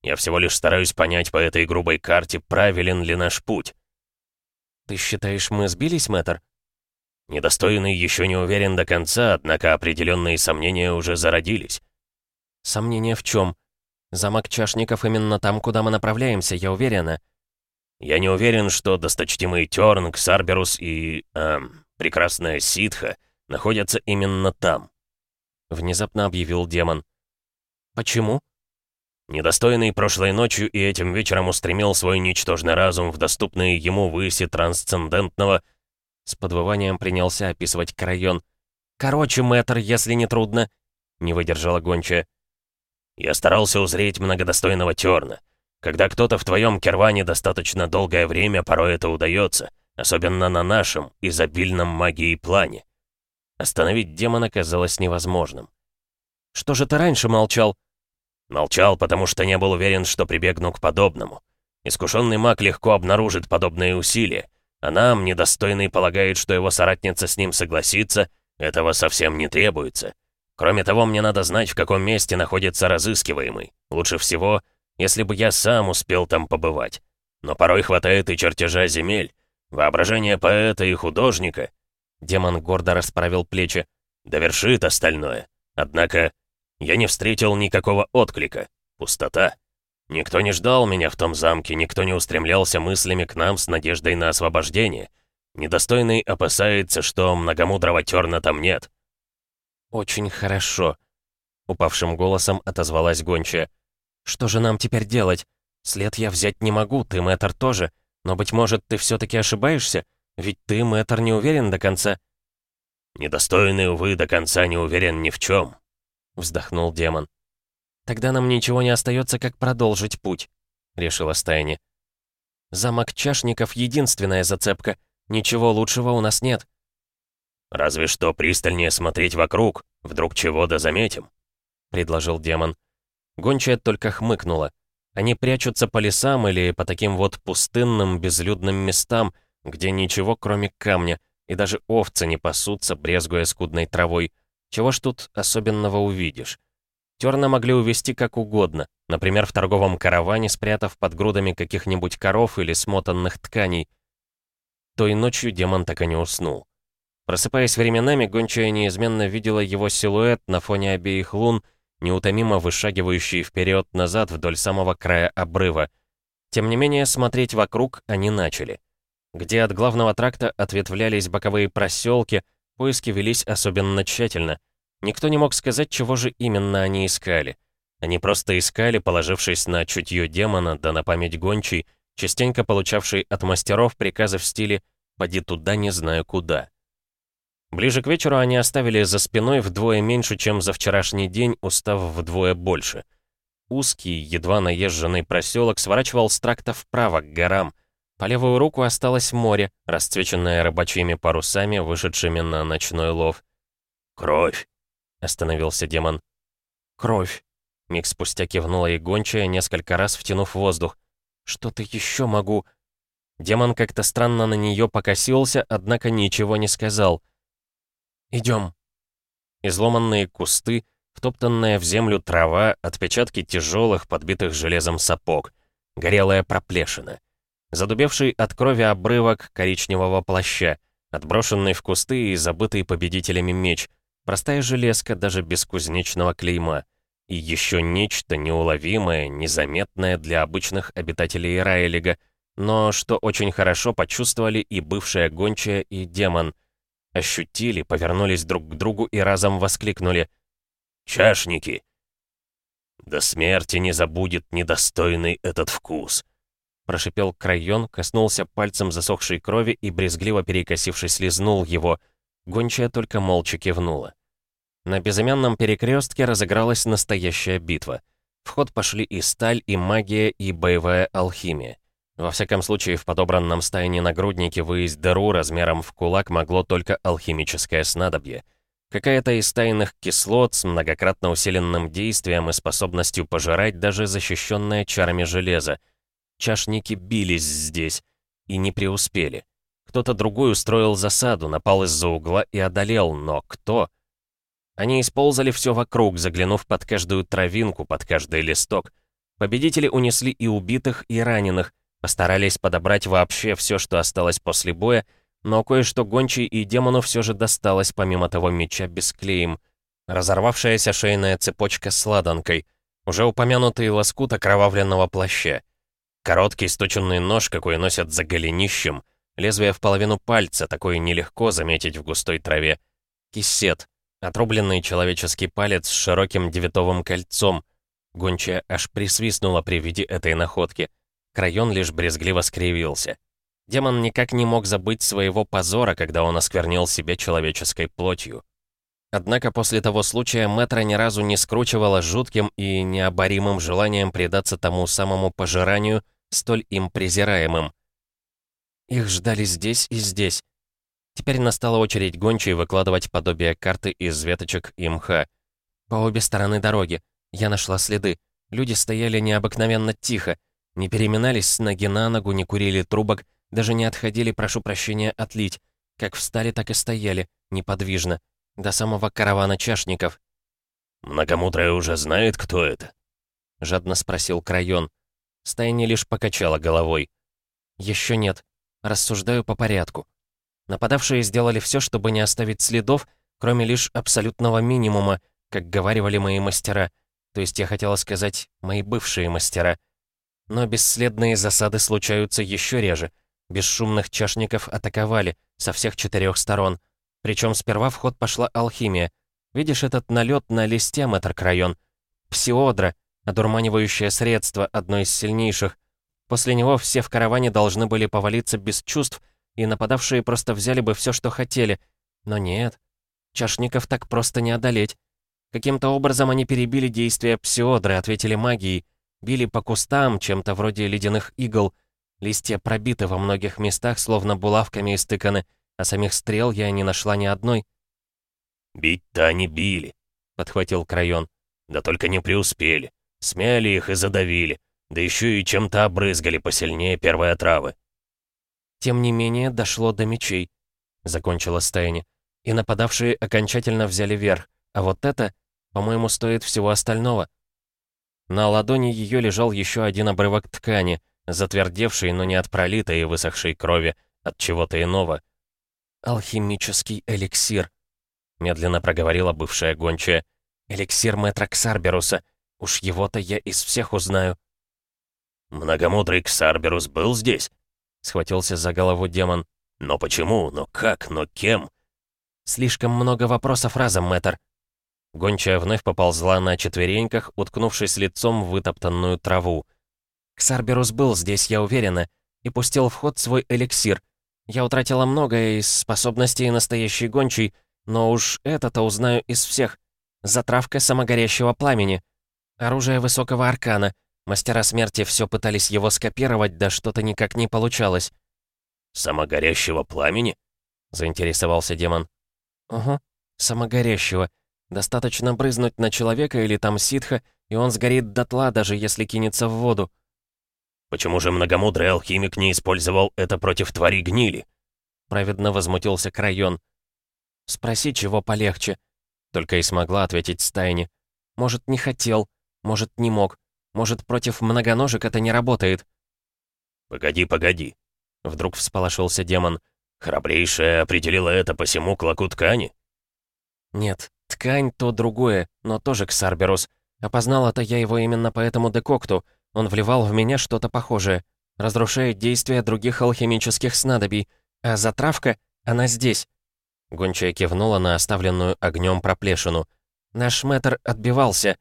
«Я всего лишь стараюсь понять по этой грубой карте, правилен ли наш путь». «Ты считаешь, мы сбились, мэтр?» Недостойный еще не уверен до конца, однако определенные сомнения уже зародились. «Сомнения в чем? Замок чашников именно там, куда мы направляемся, я уверена». «Я не уверен, что досточтимый Тёрн, Ксарберус и... Эм, прекрасная ситха находятся именно там», — внезапно объявил демон. «Почему?» Недостойный прошлой ночью и этим вечером устремил свой ничтожный разум в доступные ему выси трансцендентного с подвыванием принялся описывать крайон. «Короче, мэтр, если не трудно», — не выдержала гончая. «Я старался узреть многодостойного терна. Когда кто-то в твоем керване достаточно долгое время, порой это удается, особенно на нашем, изобильном магии плане. Остановить демона казалось невозможным. «Что же ты раньше молчал?» «Молчал, потому что не был уверен, что прибегну к подобному. Искушенный маг легко обнаружит подобные усилия, а нам, недостойный, полагает, что его соратница с ним согласится, этого совсем не требуется. Кроме того, мне надо знать, в каком месте находится разыскиваемый. Лучше всего, если бы я сам успел там побывать. Но порой хватает и чертежа земель. Воображение поэта и художника. Демон гордо расправил плечи. Довершит остальное. Однако я не встретил никакого отклика. Пустота. Никто не ждал меня в том замке, никто не устремлялся мыслями к нам с надеждой на освобождение. Недостойный опасается, что многомудрого терна там нет. «Очень хорошо», — упавшим голосом отозвалась гончая. «Что же нам теперь делать? След я взять не могу, ты, мэтр, тоже. Но, быть может, ты все-таки ошибаешься? Ведь ты, мэтр, не уверен до конца». «Недостойный, увы, до конца не уверен ни в чем», — вздохнул демон. «Тогда нам ничего не остается, как продолжить путь», — решила Стайни. «Замок Чашников — единственная зацепка. Ничего лучшего у нас нет». «Разве что пристальнее смотреть вокруг. Вдруг чего да заметим», — предложил демон. Гончая только хмыкнула. Они прячутся по лесам или по таким вот пустынным, безлюдным местам, где ничего кроме камня, и даже овцы не пасутся, брезгуя скудной травой. Чего ж тут особенного увидишь? Терна могли увести как угодно, например, в торговом караване, спрятав под грудами каких-нибудь коров или смотанных тканей. Той ночью демон так и не уснул. Просыпаясь временами, гончая неизменно видела его силуэт на фоне обеих лун, неутомимо вышагивающий вперед-назад вдоль самого края обрыва. Тем не менее, смотреть вокруг они начали. Где от главного тракта ответвлялись боковые проселки, поиски велись особенно тщательно — Никто не мог сказать, чего же именно они искали. Они просто искали, положившись на чутье демона, да на память гончей, частенько получавшей от мастеров приказы в стиле «поди туда, не знаю куда». Ближе к вечеру они оставили за спиной вдвое меньше, чем за вчерашний день, устав вдвое больше. Узкий, едва наезженный проселок сворачивал с тракта вправо, к горам. По левую руку осталось море, расцвеченное рыбачьими парусами, вышедшими на ночной лов. «Кровь!» Остановился демон. «Кровь!» Миг спустя кивнула и гончая, несколько раз втянув воздух. «Что-то еще могу...» Демон как-то странно на нее покосился, однако ничего не сказал. «Идем». Изломанные кусты, втоптанная в землю трава, отпечатки тяжелых, подбитых железом сапог, горелая проплешина. Задубевший от крови обрывок коричневого плаща, отброшенный в кусты и забытый победителями меч — Простая железка, даже без кузнечного клейма. И еще нечто неуловимое, незаметное для обычных обитателей Райлига, но что очень хорошо почувствовали и бывшая гончая, и демон. Ощутили, повернулись друг к другу и разом воскликнули. «Чашники!» «До смерти не забудет недостойный этот вкус!» Прошипел Крайон, коснулся пальцем засохшей крови и, брезгливо перекосившись, лизнул его — Гончая только молча кивнула. На безымянном перекрестке разыгралась настоящая битва. В ход пошли и сталь, и магия, и боевая алхимия. Во всяком случае, в подобранном стайне нагруднике выесть дыру размером в кулак могло только алхимическое снадобье. Какая-то из тайных кислот с многократно усиленным действием и способностью пожирать даже защищенное чарами железо. Чашники бились здесь и не преуспели. Кто-то другой устроил засаду, напал из-за угла и одолел, но кто? Они исползали все вокруг, заглянув под каждую травинку, под каждый листок. Победители унесли и убитых, и раненых, постарались подобрать вообще все, что осталось после боя, но кое-что гончий и демону все же досталось, помимо того меча без клеем. Разорвавшаяся шейная цепочка с ладанкой, уже упомянутый лоскут окровавленного плаща. Короткий сточенный нож, какой носят за голенищем, лезвие в половину пальца, такое нелегко заметить в густой траве. Кисет, отрубленный человеческий палец с широким девятовым кольцом. Гончая аж присвистнула при виде этой находки. Крайон лишь брезгливо скривился. Демон никак не мог забыть своего позора, когда он осквернил себя человеческой плотью. Однако после того случая Мэтра ни разу не скручивала жутким и необоримым желанием предаться тому самому пожиранию, столь им презираемым. Их ждали здесь и здесь. Теперь настала очередь гончей выкладывать подобие карты из веточек и мха. По обе стороны дороги. Я нашла следы. Люди стояли необыкновенно тихо, не переминались с ноги на ногу, не курили трубок, даже не отходили, прошу прощения, отлить. Как встали, так и стояли, неподвижно. До самого каравана чашников. «Многомудрая уже знает, кто это?» Жадно спросил Крайон. Стайни лишь покачала головой. Еще нет. Рассуждаю по порядку. Нападавшие сделали все, чтобы не оставить следов, кроме лишь абсолютного минимума, как говаривали мои мастера. То есть я хотела сказать, мои бывшие мастера. Но бесследные засады случаются еще реже — Бесшумных чашников атаковали со всех четырех сторон. Причем сперва в ход пошла алхимия. Видишь этот налет на листе, мэтр Крайон? Псиодра, одурманивающее средство, одно из сильнейших. После него все в караване должны были повалиться без чувств, и нападавшие просто взяли бы все, что хотели. Но нет, чашников так просто не одолеть. Каким-то образом они перебили действия псиодры, ответили магией, били по кустам, чем-то вроде ледяных игл, Листья пробиты во многих местах, словно булавками истыканы, а самих стрел я не нашла ни одной. «Бить-то они били», — подхватил Крайон. «Да только не преуспели. Смяли их и задавили. Да еще и чем-то обрызгали посильнее первой отравы». «Тем не менее, дошло до мечей», — закончила Стайни. «И нападавшие окончательно взяли верх. А вот это, по-моему, стоит всего остального». На ладони ее лежал еще один обрывок ткани — затвердевшей, но не от пролитой и высохшей крови, от чего-то иного. «Алхимический эликсир», — медленно проговорила бывшая гончая. «Эликсир мэтра Ксарберуса. Уж его-то я из всех узнаю». «Многомудрый Ксарберус был здесь?» — схватился за голову демон. «Но почему? Но как? Но кем?» «Слишком много вопросов разом, мэтр». Гончая вновь поползла на четвереньках, уткнувшись лицом в вытоптанную траву. Ксарберус был здесь, я уверена, и пустил в ход свой эликсир. Я утратила многое из способностей настоящей гончей, но уж это-то узнаю из всех. Затравка самогорящего пламени. Оружие высокого аркана. Мастера смерти все пытались его скопировать, да что-то никак не получалось. «Самогорящего пламени?» — заинтересовался демон. «Угу, самогорящего. Достаточно брызнуть на человека или там ситха, и он сгорит дотла, даже если кинется в воду. Почему же многомудрый алхимик не использовал это против твари гнили?» Праведно возмутился Крайон. «Спроси, чего полегче», — только и смогла ответить Стайни. «Может, не хотел, может, не мог, может, против многоножек это не работает». «Погоди, погоди», — вдруг всполошился демон. «Храбрейшая определила это по всему клоку ткани?» «Нет, ткань то другое, но тоже Ксарберус. Опознал это я его именно по этому декокту, он вливал в меня что-то похожее, разрушает действия других алхимических снадобий, а затравка, она здесь. Гончая кивнула на оставленную огнем проплешину. Наш мэтр отбивался.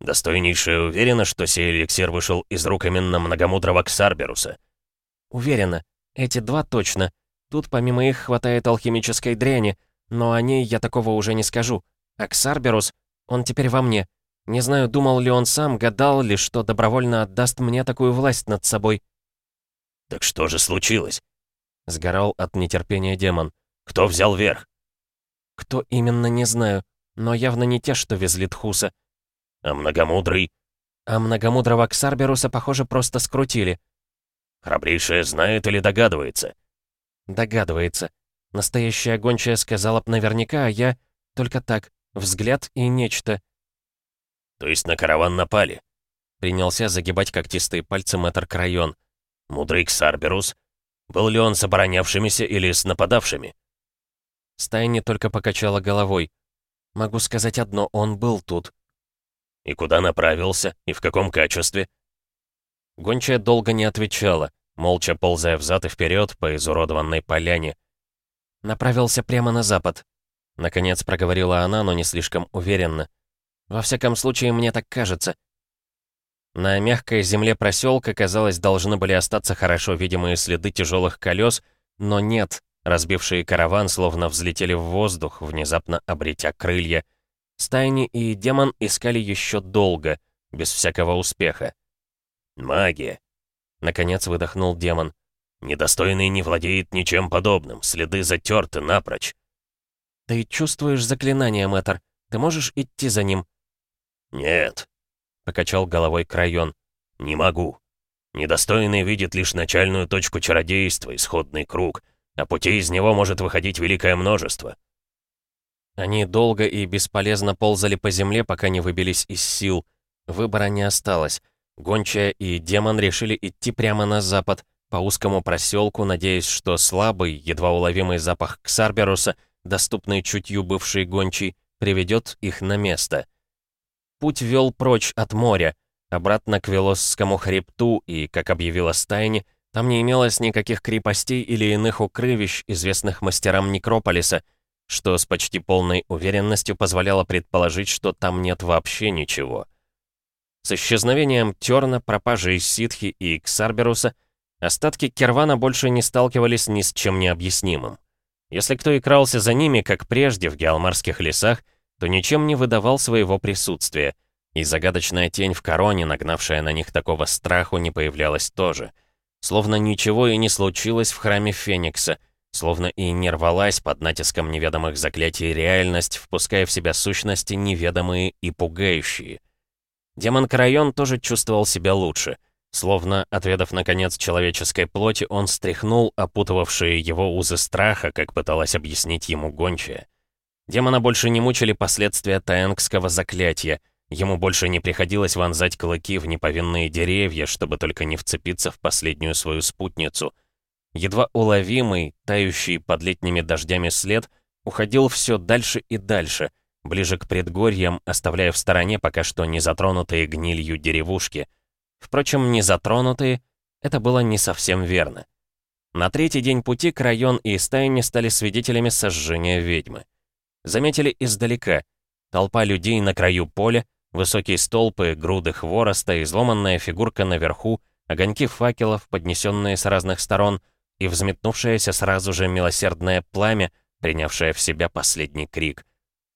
«Достойнейшая уверена, что сей эликсир вышел из рук именно многомудрого Ксарберуса?» «Уверена. Эти два точно. Тут помимо их хватает алхимической дряни, но о ней я такого уже не скажу. А Ксарберус, он теперь во мне. Не знаю, думал ли он сам, гадал ли, что добровольно отдаст мне такую власть над собой. «Так что же случилось?» Сгорал от нетерпения демон. «Кто взял верх?» «Кто именно, не знаю, но явно не те, что везли Тхуса». «А многомудрый?» «А многомудрого Ксарберуса, похоже, просто скрутили». «Храбрейшая знает или догадывается?» «Догадывается. Настоящая гончая сказала б наверняка, а я... Только так, взгляд и нечто». «То есть на караван напали?» Принялся загибать когтистые пальцы мэтр Крайон. «Мудрый Ксарберус? Был ли он с оборонявшимися или с нападавшими?» Стайни только покачала головой. «Могу сказать одно, он был тут». «И куда направился? И в каком качестве?» Гончая долго не отвечала, молча ползая взад и вперед по изуродованной поляне. «Направился прямо на запад», — наконец проговорила она, но не слишком уверенно. «Во всяком случае, мне так кажется. На мягкой земле проселка, казалось, должны были остаться хорошо видимые следы тяжелых колес, но нет. Разбившие караван словно взлетели в воздух, внезапно обретя крылья. Стайни и демон искали еще долго, без всякого успеха. «Магия!» — наконец выдохнул демон. «Недостойный не владеет ничем подобным, следы затерты напрочь». «Ты чувствуешь заклинание, мэтр? Ты можешь идти за ним?» «Нет», покачал головой Крайон. «Не могу. Недостойный видит лишь начальную точку чародейства, исходный круг, а путей из него может выходить великое множество». Они долго и бесполезно ползали по земле, пока не выбились из сил. Выбора не осталось. Гончая и демон решили идти прямо на запад, по узкому проселку, надеясь, что слабый, едва уловимый запах Ксарберуса, доступный чутью бывшей гончей, приведет их на место. Путь вел прочь от моря, обратно к Велосскому хребту, и, как объявила Стайни, там не имелось никаких крепостей или иных укрывищ, известных мастерам Некрополиса, что с почти полной уверенностью позволяло предположить, что там нет вообще ничего. С исчезновением Терна, пропажей Ситхи и Ксарберуса, остатки Кервана больше не сталкивались ни с чем необъяснимым. Если кто и крался за ними, как прежде в геалмарских лесах, то ничем не выдавал своего присутствия, и загадочная тень в короне, нагнавшая на них такого страху, не появлялась тоже. Словно ничего и не случилось в храме Феникса, словно и не рвалась под натиском неведомых заклятий реальность, впуская в себя сущности неведомые и пугающие. Демон Карайон тоже чувствовал себя лучше. Словно, отведав наконец человеческой плоти, он стряхнул опутывавшие его узы страха, как пыталась объяснить ему гончая. Демона больше не мучили последствия таэнгского заклятия. Ему больше не приходилось вонзать клыки в неповинные деревья, чтобы только не вцепиться в последнюю свою спутницу. Едва уловимый, тающий под летними дождями след, уходил все дальше и дальше, ближе к предгорьям, оставляя в стороне пока что не затронутые гнилью деревушки. Впрочем, не затронутые — это было не совсем верно. На третий день пути Крайон и Стайни стали свидетелями сожжения ведьмы. Заметили издалека. Толпа людей на краю поля, высокие столпы, груды хвороста, изломанная фигурка наверху, огоньки факелов, поднесенные с разных сторон, и взметнувшееся сразу же милосердное пламя, принявшее в себя последний крик.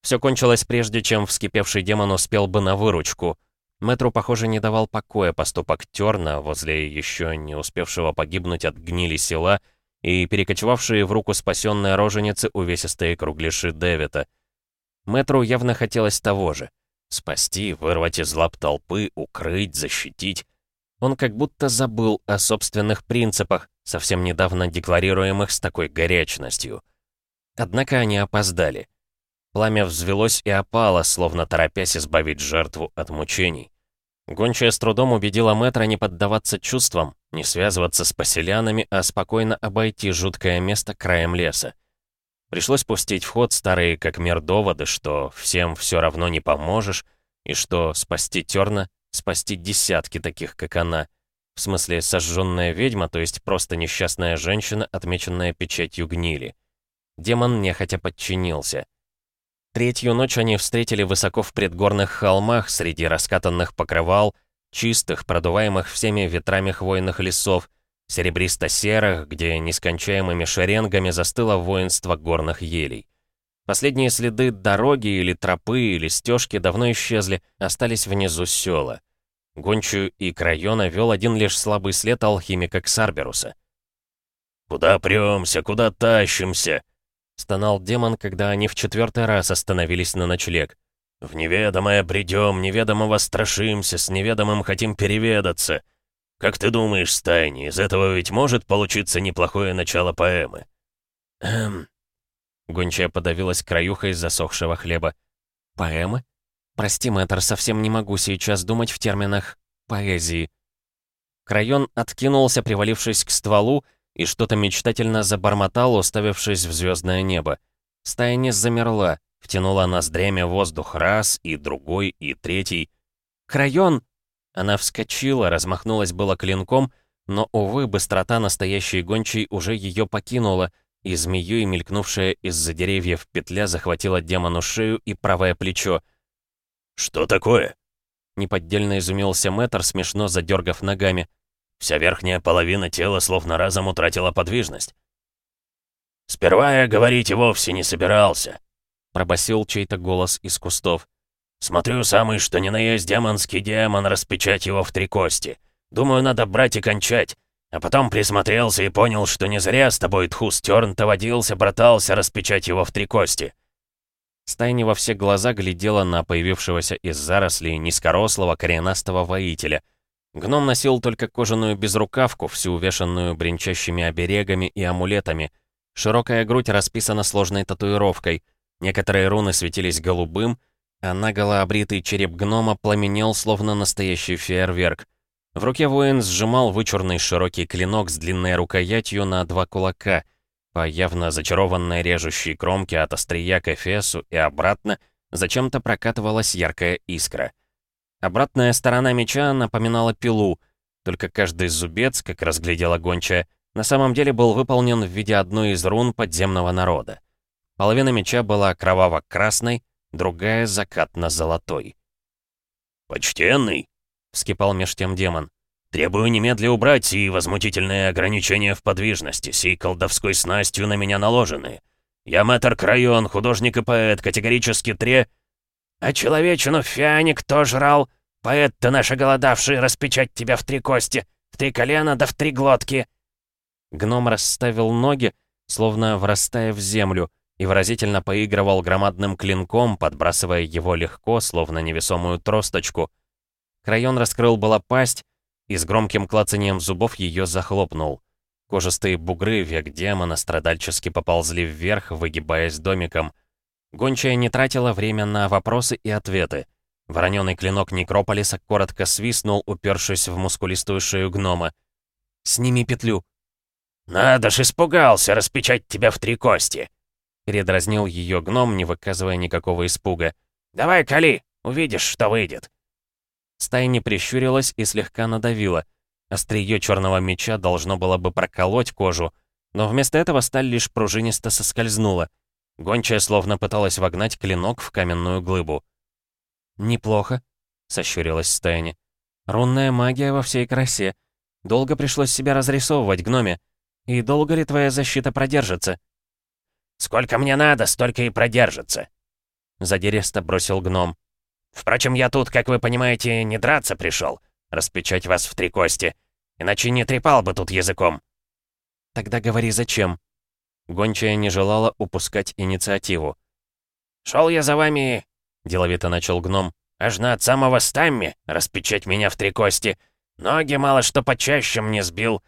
Все кончилось прежде, чем вскипевший демон успел бы на выручку. Мэтру, похоже, не давал покоя поступок Терна возле еще не успевшего погибнуть от гнили села, и перекочевавшие в руку спасенной роженицы увесистые кругляши Дэвида. Мэтру явно хотелось того же. Спасти, вырвать из лап толпы, укрыть, защитить. Он как будто забыл о собственных принципах, совсем недавно декларируемых с такой горячностью. Однако они опоздали. Пламя взвелось и опало, словно торопясь избавить жертву от мучений. Гончая с трудом убедила мэтра не поддаваться чувствам, не связываться с поселянами, а спокойно обойти жуткое место краем леса. Пришлось пустить в ход старые как мир доводы, что всем все равно не поможешь, и что спасти Терна — спасти десятки таких, как она. В смысле, сожженная ведьма, то есть просто несчастная женщина, отмеченная печатью гнили. Демон нехотя подчинился — Третью ночь они встретили высоко в предгорных холмах среди раскатанных покрывал, чистых, продуваемых всеми ветрами хвойных лесов, серебристо-серых, где нескончаемыми шеренгами застыло воинство горных елей. Последние следы дороги или тропы или стежки давно исчезли, остались внизу села. Гончую и Крайона вел один лишь слабый след алхимика Ксарберуса — «Куда премся, куда тащимся?» — стонал демон, когда они в четвертый раз остановились на ночлег. «В неведомое придем, неведомого страшимся, с неведомым хотим переведаться. Как ты думаешь, Стайни, из этого ведь может получиться неплохое начало поэмы?» «Эм...» Гончая подавилась краюхой засохшего хлеба. «Поэмы? Прости, мэтр, совсем не могу сейчас думать в терминах поэзии». Крайон откинулся, привалившись к стволу, и что-то мечтательно забормотал, уставившись в звездное небо. Стая замерла, втянула ноздрями воздух раз, и другой, и третий. «Крайон!» Она вскочила, размахнулась было клинком, но, увы, быстрота настоящей гончей уже ее покинула, и змеей, мелькнувшая из-за деревьев петля, захватила демону шею и правое плечо. «Что такое?» Неподдельно изумился Мэтр, смешно задергав ногами. Вся верхняя половина тела словно разом утратила подвижность. «Сперва я говорить и вовсе не собирался», — пробасил чей-то голос из кустов. «Смотрю, самый что ни на есть демонский демон, распечать его в три кости. Думаю, надо брать и кончать. А потом присмотрелся и понял, что не зря с тобой Тхус Тёрн-то водился, братался распечать его в три кости». Стайни во все глаза глядела на появившегося из зарослей низкорослого коренастого воителя — Гном носил только кожаную безрукавку, всю увешанную бренчащими оберегами и амулетами. Широкая грудь расписана сложной татуировкой. Некоторые руны светились голубым, а наголо обритый череп гнома пламенел, словно настоящий фейерверк. В руке воин сжимал вычурный широкий клинок с длинной рукоятью на два кулака. По явно зачарованной режущей кромке от острия к эфесу и обратно зачем-то прокатывалась яркая искра. Обратная сторона меча напоминала пилу, только каждый зубец, как разглядела гончая, на самом деле был выполнен в виде одной из рун подземного народа. Половина меча была кроваво-красной, другая — закатно-золотой. «Почтенный!» — вскипал меж тем демон. «Требую немедля убрать сии возмутительные ограничения в подвижности, сей колдовской снастью на меня наложенные. Я мэтр Крайон, художник и поэт, категорически тре...» «А человечину фиане кто жрал? Поэт-то наш оголодавший распечать тебя в три кости, в три колена да в три глотки!» Гном расставил ноги, словно врастая в землю, и выразительно поигрывал громадным клинком, подбрасывая его легко, словно невесомую тросточку. Крайон раскрыл была пасть, и с громким клацанием зубов ее захлопнул. Кожистые бугры век демона страдальчески поползли вверх, выгибаясь домиком. Гончая не тратила время на вопросы и ответы. Вороненый клинок Некрополиса коротко свистнул, упершись в мускулистую шею гнома. «Сними петлю!» «Надо ж, испугался распечать тебя в три кости!» Передразнил ее гном, не выказывая никакого испуга. «Давай, кали, увидишь, что выйдет!» Стая не прищурилась и слегка надавила. Острие черного меча должно было бы проколоть кожу, но вместо этого сталь лишь пружинисто соскользнула. Гончая словно пыталась вогнать клинок в каменную глыбу. «Неплохо», — сощурилась Стэнни. «Рунная магия во всей красе. Долго пришлось себя разрисовывать, гноме. И долго ли твоя защита продержится?» «Сколько мне надо, столько и продержится», — задиристо бросил гном. «Впрочем, я тут, как вы понимаете, не драться пришел, распечать вас в три кости, иначе не трепал бы тут языком». «Тогда говори, зачем?» Гончая не желала упускать инициативу. «Шел я за вами...» — деловито начал гном. «Аж на от самого стамми, распечать меня в три кости. Ноги мало что почаще мне сбил.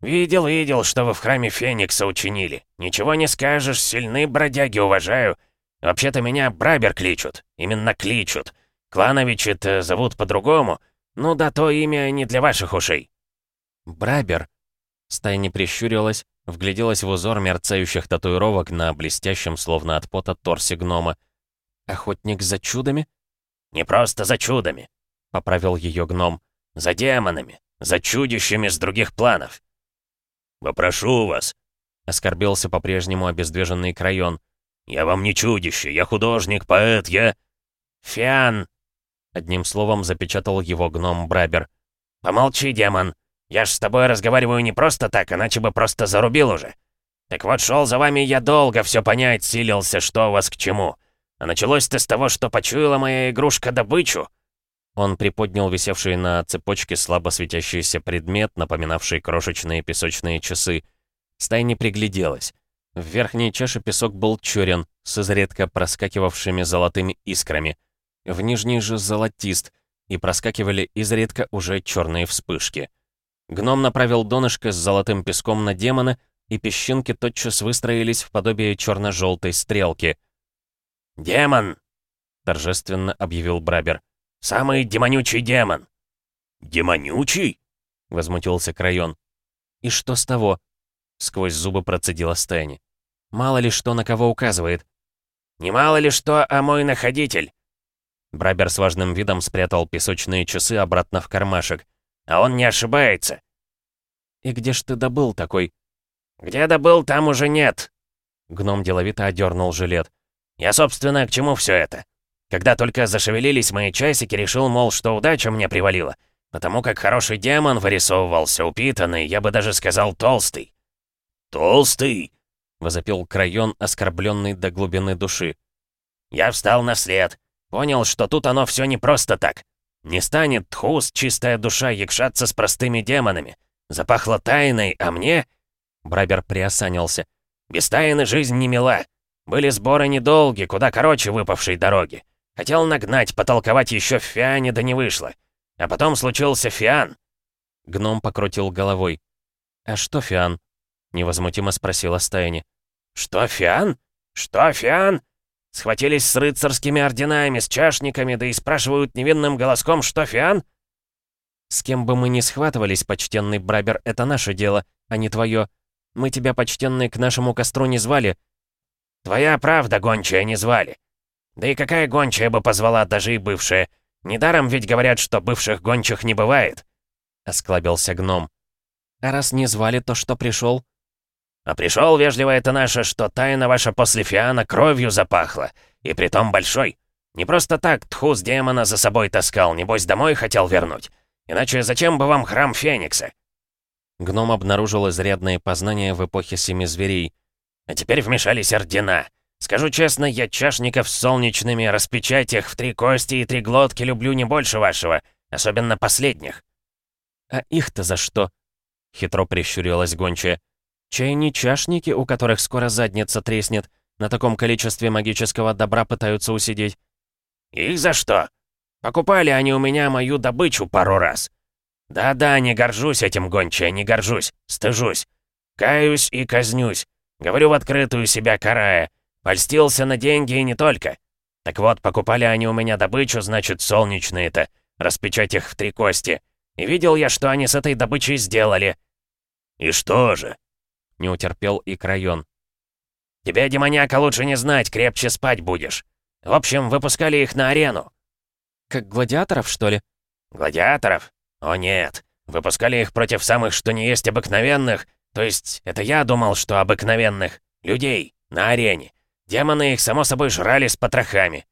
Видел, видел, что вы в храме Феникса учинили. Ничего не скажешь, сильны бродяги, уважаю. Вообще-то меня Брабер кличут. Именно кличут. Клановичи-то зовут по-другому. Ну да то имя не для ваших ушей». «Брабер?» Стая не прищурилась, Вгляделась в узор мерцающих татуировок на блестящем, словно от пота, торсе гнома. «Охотник за чудами?» «Не просто за чудами», — поправил ее гном. «За демонами, за чудищами с других планов». «Попрошу вас», — оскорбился по-прежнему обездвиженный Крайон. «Я вам не чудище, я художник, поэт, я...» «Фиан!» — одним словом запечатал его гном Брабер. «Помолчи, демон!» Я ж с тобой разговариваю не просто так, иначе бы просто зарубил уже. Так вот, шел за вами я долго все понять, силился, что у вас к чему. А началось-то с того, что почуяла моя игрушка добычу». Он приподнял висевший на цепочке слабо светящийся предмет, напоминавший крошечные песочные часы. Стайни пригляделась. В верхней чаше песок был черен, с изредка проскакивавшими золотыми искрами. В нижней же золотист, и проскакивали изредка уже черные вспышки. Гном направил донышко с золотым песком на демона, и песчинки тотчас выстроились в подобие черно-желтой стрелки. «Демон!» — торжественно объявил Брабер. «Самый демонючий демон!» «Демонючий?» — возмутился Крайон. «И что с того?» — сквозь зубы процедила Стэнни. «Мало ли что на кого указывает». «Не мало ли что, а мой находитель!» Брабер с важным видом спрятал песочные часы обратно в кармашек. «А он не ошибается!» «И где ж ты добыл такой?» «Где добыл, там уже нет!» Гном деловито одернул жилет. «Я, собственно, к чему все это? Когда только зашевелились мои часики, решил, мол, что удача мне привалила. Потому как хороший демон вырисовывался, упитанный, я бы даже сказал толстый. «Толстый!» — возопил Крайон, оскорбленный до глубины души. Я встал на след. Понял, что тут оно все не просто так. Не станет Тхус, чистая душа, якшаться с простыми демонами. Запахло тайной, а мне... Брабер приосанился. Без тайны жизнь не мила. Были сборы недолги, куда короче выпавшей дороги. Хотел нагнать, потолковать еще в Фиане, да не вышло. А потом случился Фиан. Гном покрутил головой. «А что Фиан?» — невозмутимо спросила Стайни. «Что Фиан? Что Фиан?» Схватились с рыцарскими орденами, с чашниками, да и спрашивают невинным голоском, что Фиан? «С кем бы мы ни схватывались, почтенный Брабер, это наше дело, а не твое. Мы тебя, почтенный, к нашему костру не звали». «Твоя правда, гончая, не звали. Да и какая гончая бы позвала, даже и бывшая? Недаром ведь говорят, что бывших гончих не бывает. Осклабился гном. А раз не звали, то что пришел? А пришел вежливо это наше, что тайна ваша после Фиана кровью запахла. И притом большой. Не просто так Тхус демона за собой таскал, небось домой хотел вернуть. Иначе зачем бы вам храм Феникса? Гном обнаружил изрядные познания в эпохе Семи Зверей. А теперь вмешались ордена. Скажу честно, я чашников с солнечными, распечатях в три кости и три глотки люблю не больше вашего, особенно последних». «А их-то за что?» — хитро прищурилась гончая. «Чай не чашники, у которых скоро задница треснет, на таком количестве магического добра пытаются усидеть?» «Их за что? Покупали они у меня мою добычу пару раз. Да-да, не горжусь этим, гончая, не горжусь, стыжусь. Каюсь и казнюсь. Говорю в открытую себя карая. Польстился на деньги и не только. Так вот, покупали они у меня добычу, значит, солнечные-то. Распечать их в три кости. И видел я, что они с этой добычей сделали. И что же? Не утерпел и Крайон. Тебе, демоняка, лучше не знать, крепче спать будешь. В общем, выпускали их на арену. Как гладиаторов, что ли? Гладиаторов? О нет. Выпускали их против самых, что не есть обыкновенных. То есть, это я думал, что обыкновенных. Людей. На арене. Демоны их, само собой, жрали с потрохами.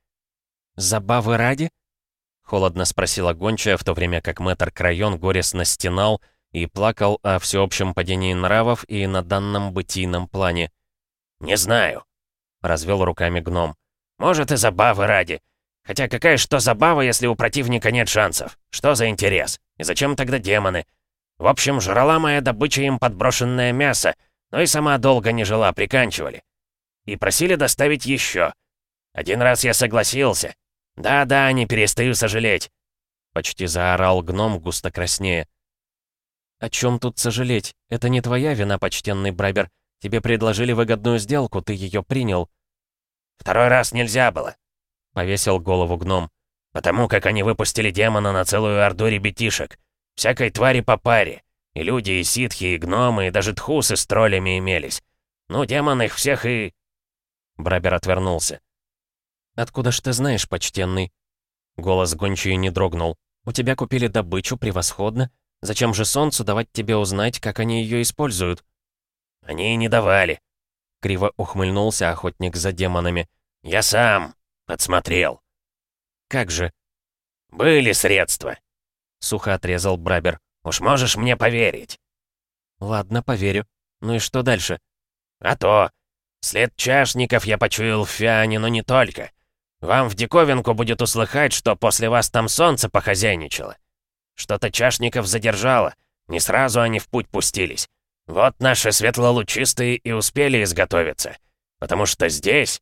«Забавы ради?» — холодно спросила гончая, в то время как мэтр Крайон горестно стенал и плакал о всеобщем падении нравов и на данном бытийном плане. «Не знаю», — развел руками гном. «Может, и забавы ради. Хотя какая что забава, если у противника нет шансов? Что за интерес? И зачем тогда демоны? В общем, жрала моя добыча им подброшенное мясо, но и сама долго не жила, приканчивали и просили доставить еще. Один раз я согласился. Да-да, не перестаю сожалеть. Почти заорал гном густо краснее. «О чем тут сожалеть? Это не твоя вина, почтенный Брабер. Тебе предложили выгодную сделку, ты ее принял». «Второй раз нельзя было», — повесил голову гном. «Потому как они выпустили демона на целую орду ребятишек. Всякой твари по паре. И люди, и ситхи, и гномы, и даже тхусы с троллями имелись. Ну, демон их всех и...» Брабер отвернулся. «Откуда ж ты знаешь, почтенный?» Голос гончей не дрогнул. «У тебя купили добычу, превосходно. Зачем же солнцу давать тебе узнать, как они ее используют?» «Они и не давали», — криво ухмыльнулся охотник за демонами. «Я сам подсмотрел». «Как же?» «Были средства», — сухо отрезал Брабер. «Уж можешь мне поверить». «Ладно, поверю. Ну и что дальше?» «А то. След чашников я почуял в Фиане, но не только. Вам в диковинку будет услыхать, что после вас там солнце похозяйничало. Что-то чашников задержало. Не сразу они в путь пустились. Вот наши светлолучистые и успели изготовиться. Потому что здесь...»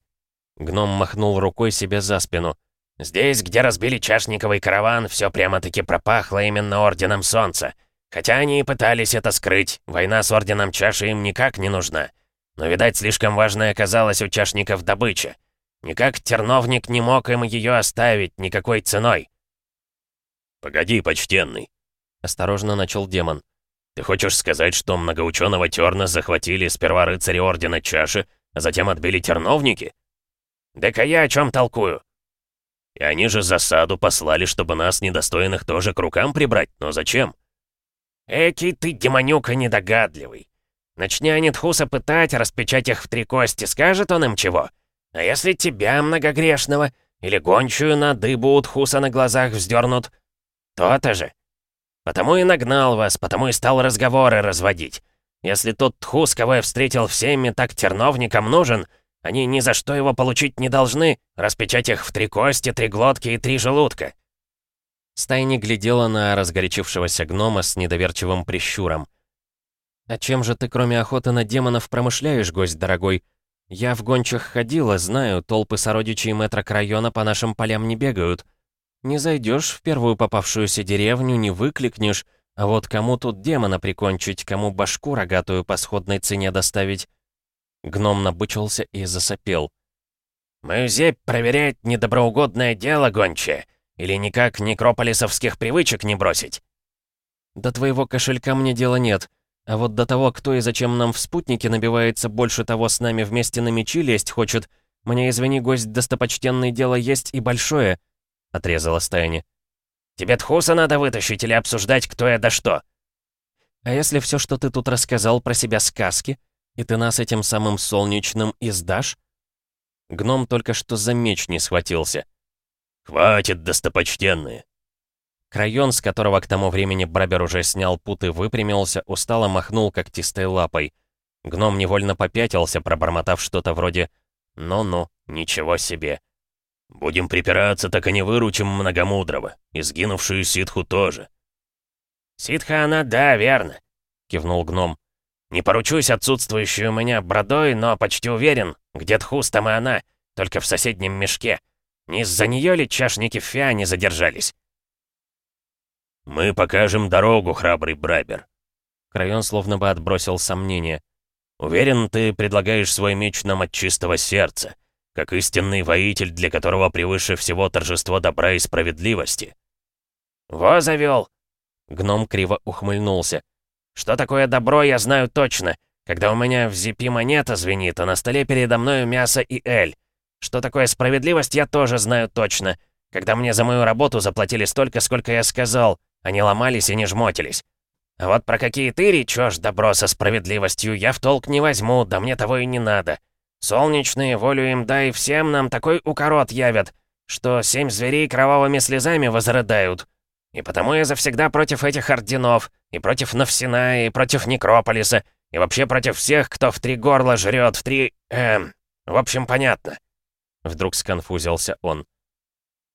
Гном махнул рукой себе за спину. «Здесь, где разбили чашниковый караван, все прямо-таки пропахло именно Орденом Солнца. Хотя они и пытались это скрыть, война с Орденом Чаши им никак не нужна. Но, видать, слишком важной оказалась у чашников добыча. Никак терновник не мог им ее оставить никакой ценой. «Погоди, почтенный», — осторожно начал демон. «Ты хочешь сказать, что многоученого Терна захватили сперва рыцари Ордена Чаши, а затем отбили терновники?» «Да-ка я о чем толкую?» «И они же засаду послали, чтобы нас, недостойных, тоже к рукам прибрать, но зачем?» «Экий ты, демонюка, недогадливый. Начни они Тхуса пытать, распечать их в три кости, скажет он им чего? А если тебя, многогрешного, или гончую на дыбу у Тхуса на глазах вздернут? То-то же. Потому и нагнал вас, потому и стал разговоры разводить. Если тот Тхус, кого я встретил всеми, так терновникам нужен, они ни за что его получить не должны, распечать их в три кости, три глотки и три желудка». Стайни глядела на разгорячившегося гнома с недоверчивым прищуром. «А чем же ты, кроме охоты на демонов, промышляешь, гость дорогой? Я в гончих ходила, знаю, толпы сородичей метра района по нашим полям не бегают. Не зайдешь в первую попавшуюся деревню, не выкликнешь, а вот кому тут демона прикончить, кому башку рогатую по сходной цене доставить?» Гном набычился и засопел. «Мою зебь проверять недоброугодное дело, гончая, или никак некрополисовских привычек не бросить?» «До твоего кошелька мне дела нет». А вот до того, кто и зачем нам в спутнике набивается, больше того с нами вместе на мечи лезть хочет, мне, извини, гость достопочтенный, дело есть и большое», — отрезала Стайни. «Тебе Тхуса надо вытащить или обсуждать, кто я да что?» «А если все, что ты тут рассказал про себя сказки, и ты нас этим самым солнечным издашь?» Гном только что за меч не схватился. «Хватит, достопочтенные!» Крайон, с которого к тому времени Брабер уже снял путы, выпрямился, устало махнул когтистой лапой. Гном невольно попятился, пробормотав что-то вроде «Ну-ну, ничего себе». «Будем припираться, так и не выручим многомудрого. И сгинувшую ситху тоже». «Ситха она, да, верно», — кивнул гном. «Не поручусь отсутствующую у меня бродой, но почти уверен, где Тхус, там и она, только в соседнем мешке. Не из-за нее ли чашники Фиа не задержались?» «Мы покажем дорогу, храбрый Брайбер». Крайон словно бы отбросил сомнения. «Уверен, ты предлагаешь свой меч нам от чистого сердца, как истинный воитель, для которого превыше всего торжество добра и справедливости». «Во завел!» Гном криво ухмыльнулся. «Что такое добро, я знаю точно. Когда у меня в зипи монета звенит, а на столе передо мною мясо и эль. Что такое справедливость, я тоже знаю точно. Когда мне за мою работу заплатили столько, сколько я сказал, они ломались и не жмотились. А вот про какие ты речешь, добро со справедливостью, я в толк не возьму, да мне того и не надо. Солнечные, волю им дай, всем нам такой укорот явят, что семь зверей кровавыми слезами возрыдают. И потому я завсегда против этих орденов, и против Навсина, и против Некрополиса, и вообще против всех, кто в три горла жрет, в три... Эм... В общем, понятно. Вдруг сконфузился он.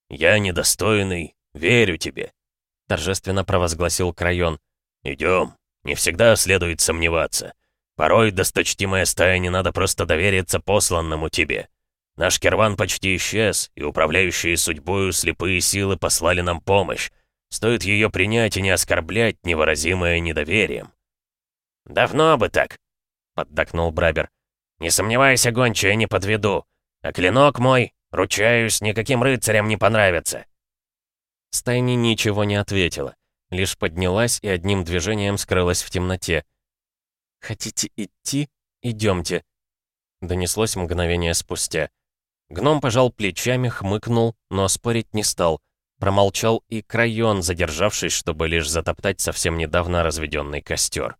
«Я недостойный, верю тебе», — торжественно провозгласил Крайон. «Идем. Не всегда следует сомневаться. Порой, досточтимая стая, не надо просто довериться посланному тебе. Наш керван почти исчез, и управляющие судьбою слепые силы послали нам помощь. Стоит ее принять и не оскорблять невыразимое недоверием». «Давно бы так», — поддакнул Брабер. «Не сомневайся, гончая, не подведу. А клинок мой, ручаюсь, никаким рыцарям не понравится». Стайни ничего не ответила, лишь поднялась и одним движением скрылась в темноте. «Хотите идти? Идемте», — донеслось мгновение спустя. Гном пожал плечами, хмыкнул, но спорить не стал. Промолчал и Крайон, задержавшись, чтобы лишь затоптать совсем недавно разведенный костер.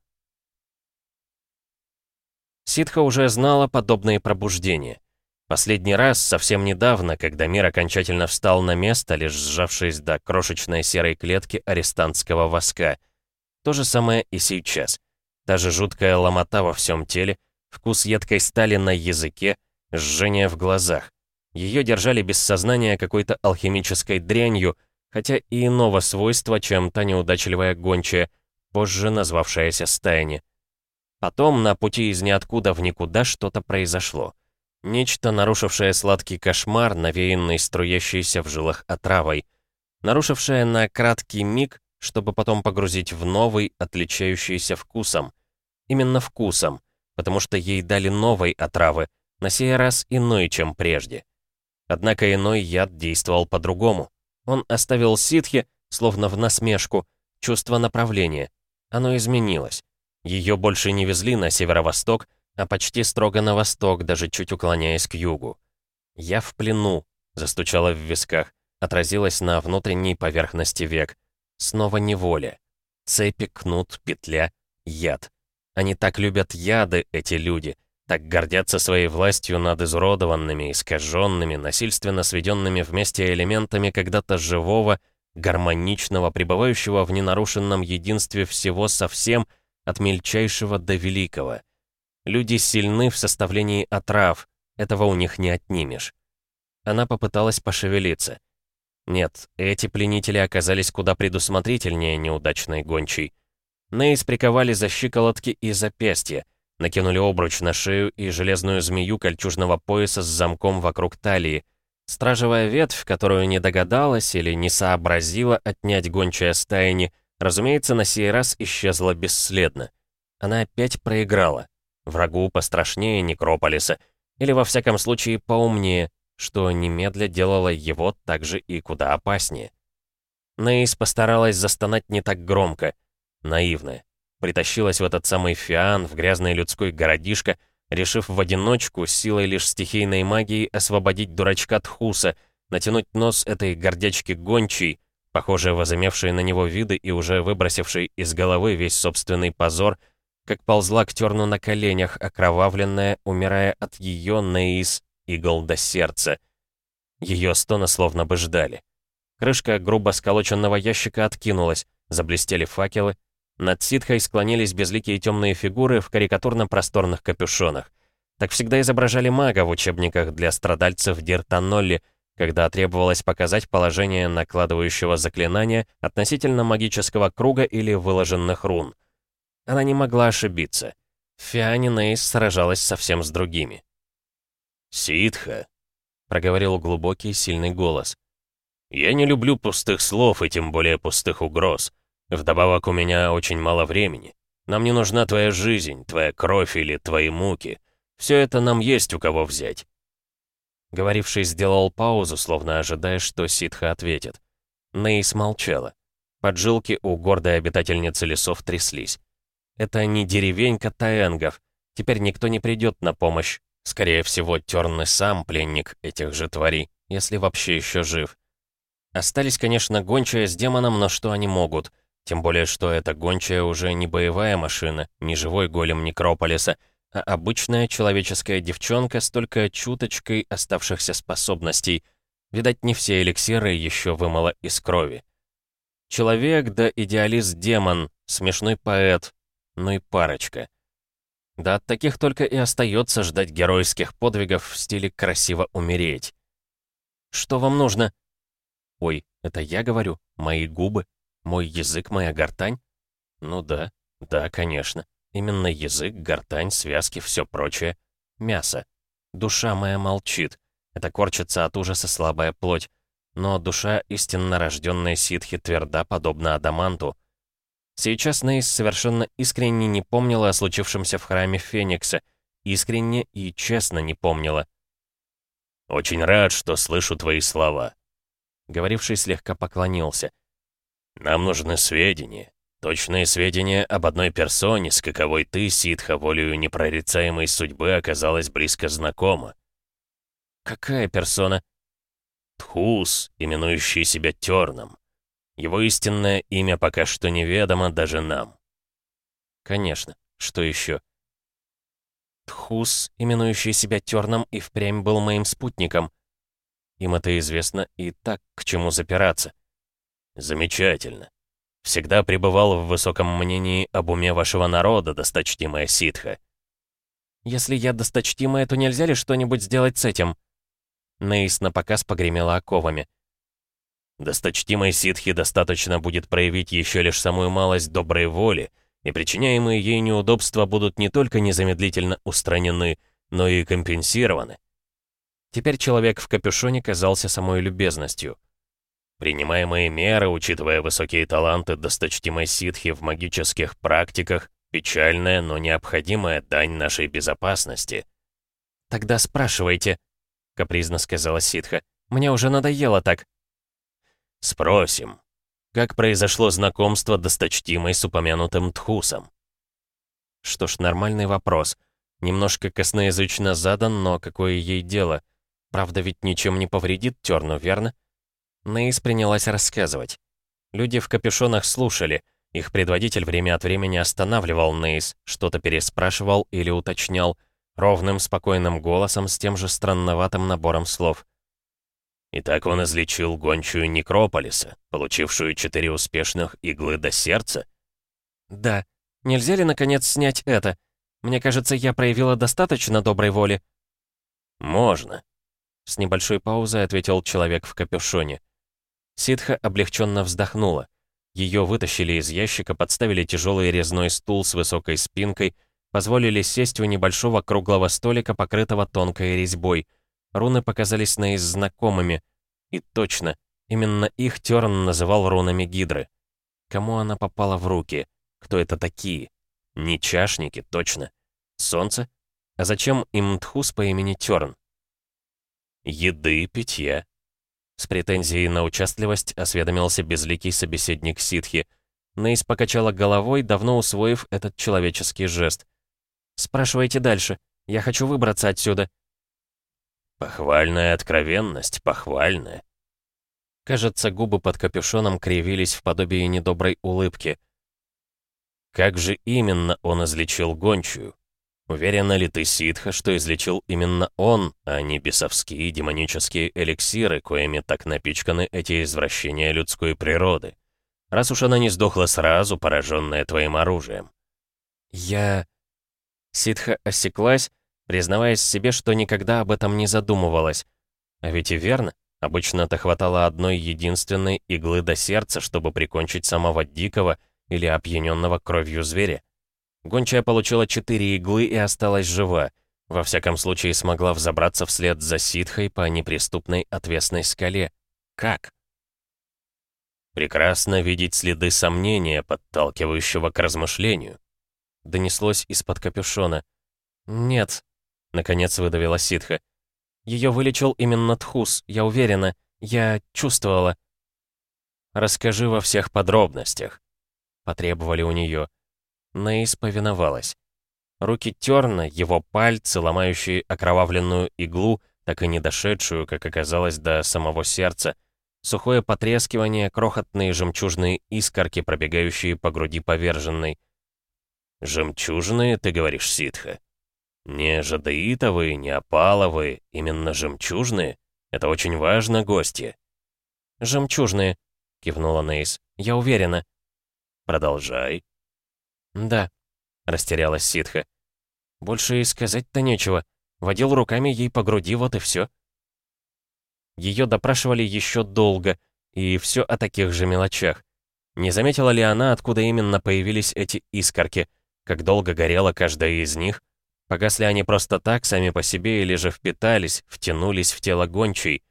Ситха уже знала подобные пробуждения. Последний раз, совсем недавно, когда мир окончательно встал на место, лишь сжавшись до крошечной серой клетки арестантского воска. То же самое и сейчас. Та же жуткая ломота во всем теле, вкус едкой стали на языке, жжение в глазах. Ее держали без сознания какой-то алхимической дрянью, хотя и иного свойства, чем та неудачливая гончая, позже назвавшаяся стаяни. Потом на пути из ниоткуда в никуда что-то произошло. Нечто, нарушившее сладкий кошмар, навеянный струящейся в жилах отравой. Нарушившее на краткий миг, чтобы потом погрузить в новый, отличающийся вкусом. Именно вкусом, потому что ей дали новой отравы, на сей раз иной, чем прежде. Однако иной яд действовал по-другому. Он оставил ситхи, словно в насмешку, чувство направления. Оно изменилось. Ее больше не везли на северо-восток, а почти строго на восток, даже чуть уклоняясь к югу. «Я в плену», — застучала в висках, отразилась на внутренней поверхности век. Снова неволя. Цепи, кнут, петля, яд. Они так любят яды, эти люди, так гордятся своей властью над изуродованными, искаженными, насильственно сведенными вместе элементами когда-то живого, гармоничного, пребывающего в ненарушенном единстве всего совсем, от мельчайшего до великого. Люди сильны в составлении отрав, этого у них не отнимешь. Она попыталась пошевелиться. Нет, эти пленители оказались куда предусмотрительнее неудачной гончей. Нейс приковали за щиколотки и запястья, накинули обруч на шею и железную змею кольчужного пояса с замком вокруг талии. Стражевая ветвь, которую не догадалась или не сообразила отнять гончая стаяни, разумеется, на сей раз исчезла бесследно. Она опять проиграла. Врагу пострашнее Некрополиса, или во всяком случае поумнее, что немедля делало его также и куда опаснее. Нейс постаралась застонать не так громко. Наивная. Притащилась в этот самый фиан, в грязный людской городишко, решив в одиночку, силой лишь стихийной магии, освободить дурачка Тхуса, натянуть нос этой гордячки гончей, похоже, возымевшей на него виды и уже выбросившей из головы весь собственный позор, как ползла к терну на коленях, окровавленная, умирая от ее, Нейс, игл до сердца. Ее стоны словно бы ждали. Крышка грубо сколоченного ящика откинулась, заблестели факелы. Над ситхой склонились безликие темные фигуры в карикатурно-просторных капюшонах. Так всегда изображали мага в учебниках для страдальцев Диртанолли, когда требовалось показать положение накладывающего заклинания относительно магического круга или выложенных рун. Она не могла ошибиться. Фиани Нейс сражалась совсем с другими. «Ситха», — проговорил глубокий, сильный голос. «Я не люблю пустых слов и тем более пустых угроз. Вдобавок у меня очень мало времени. Нам не нужна твоя жизнь, твоя кровь или твои муки. Все это нам есть у кого взять». Говоривший сделал паузу, словно ожидая, что Ситха ответит. Нейс молчала. Поджилки у гордой обитательницы лесов тряслись. Это не деревенька Таэнгов. Теперь никто не придет на помощь. Скорее всего, Терн сам пленник этих же тварей, если вообще еще жив. Остались, конечно, гончая с демоном, но что они могут? Тем более, что эта гончая уже не боевая машина, не живой голем Некрополиса, а обычная человеческая девчонка с только чуточкой оставшихся способностей. Видать, не все эликсиры еще вымыло из крови. Человек да идеалист-демон, смешной поэт, ну и парочка. Да от таких только и остается ждать геройских подвигов в стиле «красиво умереть». «Что вам нужно?» «Ой, это я говорю? Мои губы? Мой язык, моя гортань?» «Ну да, да, конечно. Именно язык, гортань, связки, все прочее. Мясо. Душа моя молчит. Это корчится от ужаса слабая плоть. Но душа истинно рожденной ситхи тверда, подобно адаманту. Сейчас Нейс совершенно искренне не помнила о случившемся в храме Феникса. Искренне и честно не помнила. «Очень рад, что слышу твои слова», — говоривший слегка поклонился. «Нам нужны сведения. Точные сведения об одной персоне, с каковой ты, ситха, волею непрорицаемой судьбы, оказалась близко знакома». «Какая персона?» «Тхус, именующий себя Терном. Его истинное имя пока что неведомо даже нам. Конечно. Что еще? Тхус, именующий себя Терном, и впрямь был моим спутником. Им это известно, и так к чему запираться. Замечательно. Всегда пребывал в высоком мнении об уме вашего народа, досточтимая ситха. Если я досточтимая, то нельзя ли что-нибудь сделать с этим? Нейс напоказ погремела оковами. Досточтимой ситхи достаточно будет проявить еще лишь самую малость доброй воли, и причиняемые ей неудобства будут не только незамедлительно устранены, но и компенсированы. Теперь человек в капюшоне казался самой любезностью. Принимаемые меры, учитывая высокие таланты досточтимой ситхи в магических практиках, печальная, но необходимая дань нашей безопасности. «Тогда спрашивайте», — капризно сказала ситха. «Мне уже надоело так». «Спросим, как произошло знакомство досточтимой с упомянутым Тхусом?» Что ж, нормальный вопрос. Немножко косноязычно задан, но какое ей дело? Правда, ведь ничем не повредит Терну, верно? Нейс принялась рассказывать. Люди в капюшонах слушали. Их предводитель время от времени останавливал Нейс, что-то переспрашивал или уточнял, ровным, спокойным голосом с тем же странноватым набором слов. И так он излечил гончую Некрополиса, получившую четыре успешных иглы до сердца? Да. Нельзя ли, наконец, снять это? Мне кажется, я проявила достаточно доброй воли. Можно. С небольшой паузой ответил человек в капюшоне. Ситха облегченно вздохнула. Ее вытащили из ящика, подставили тяжелый резной стул с высокой спинкой, позволили сесть у небольшого круглого столика, покрытого тонкой резьбой. Руны показались наиз знакомыми. И точно, именно их Терн называл рунами Гидры. Кому она попала в руки? Кто это такие? Не чашники, точно. Солнце? А зачем им Тхус по имени Терн? Еды, питья. С претензией на участливость осведомился безликий собеседник ситхи. Нейс покачала головой, давно усвоив этот человеческий жест. «Спрашивайте дальше. Я хочу выбраться отсюда». «Похвальная откровенность, похвальная». Кажется, губы под капюшоном кривились в подобии недоброй улыбки. «Как же именно он излечил гончую? Уверена ли ты, ситха, что излечил именно он, а не бесовские демонические эликсиры, коими так напичканы эти извращения людской природы? Раз уж она не сдохла сразу, пораженная твоим оружием». «Я...» Ситха осеклась, признаваясь себе, что никогда об этом не задумывалась. А ведь и верно, обычно-то хватало одной единственной иглы до сердца, чтобы прикончить самого дикого или опьяненного кровью зверя. Гончая получила четыре иглы и осталась жива. Во всяком случае, смогла взобраться вслед за ситхой по неприступной отвесной скале. Как? Прекрасно видеть следы сомнения, подталкивающего к размышлению донеслось из-под капюшона. «Нет», — наконец выдавила ситха. «Ее вылечил именно Тхус, я уверена. Я чувствовала». «Расскажи во всех подробностях», — потребовали у нее. Нейс повиновалась. Руки Терна, его пальцы, ломающие окровавленную иглу, так и не дошедшую, как оказалось, до самого сердца, сухое потрескивание, крохотные жемчужные искорки, пробегающие по груди поверженной — «Жемчужные, ты говоришь, ситха? Не жадаитовые, не опаловые, именно жемчужные? Это очень важно, гости». «Жемчужные», — кивнула Нейс. «Я уверена». «Продолжай». «Да», — растерялась ситха. «Больше и сказать-то нечего. Водил руками ей по груди, вот и все». Ее допрашивали еще долго, и все о таких же мелочах. Не заметила ли она, откуда именно появились эти искорки — как долго горела каждая из них? Погасли они просто так, сами по себе, или же впитались, втянулись в тело гончей?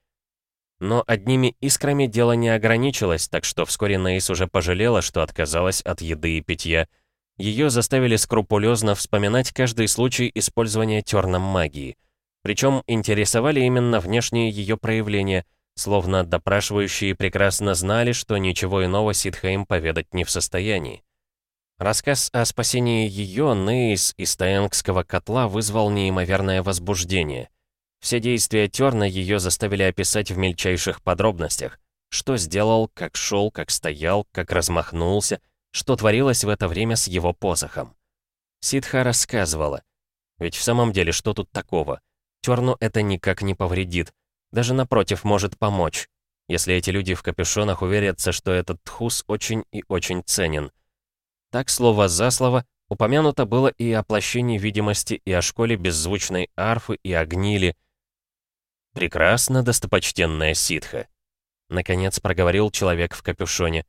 Но одними искрами дело не ограничилось, так что вскоре Наис уже пожалела, что отказалась от еды и питья. Ее заставили скрупулезно вспоминать каждый случай использования терном магии. Причем интересовали именно внешние ее проявления, словно допрашивающие прекрасно знали, что ничего иного ситха им поведать не в состоянии. Рассказ о спасении ее Нейс из Таэнгского котла вызвал неимоверное возбуждение. Все действия Терна ее заставили описать в мельчайших подробностях. Что сделал, как шел, как стоял, как размахнулся, что творилось в это время с его посохом. Ситха рассказывала. Ведь в самом деле, что тут такого? Терну это никак не повредит. Даже напротив, может помочь. Если эти люди в капюшонах уверятся, что этот тхус очень и очень ценен — так, слово за слово, упомянуто было и о площине видимости, и о школе беззвучной арфы, и о гнили. «Прекрасно, достопочтенная ситха», — наконец проговорил человек в капюшоне.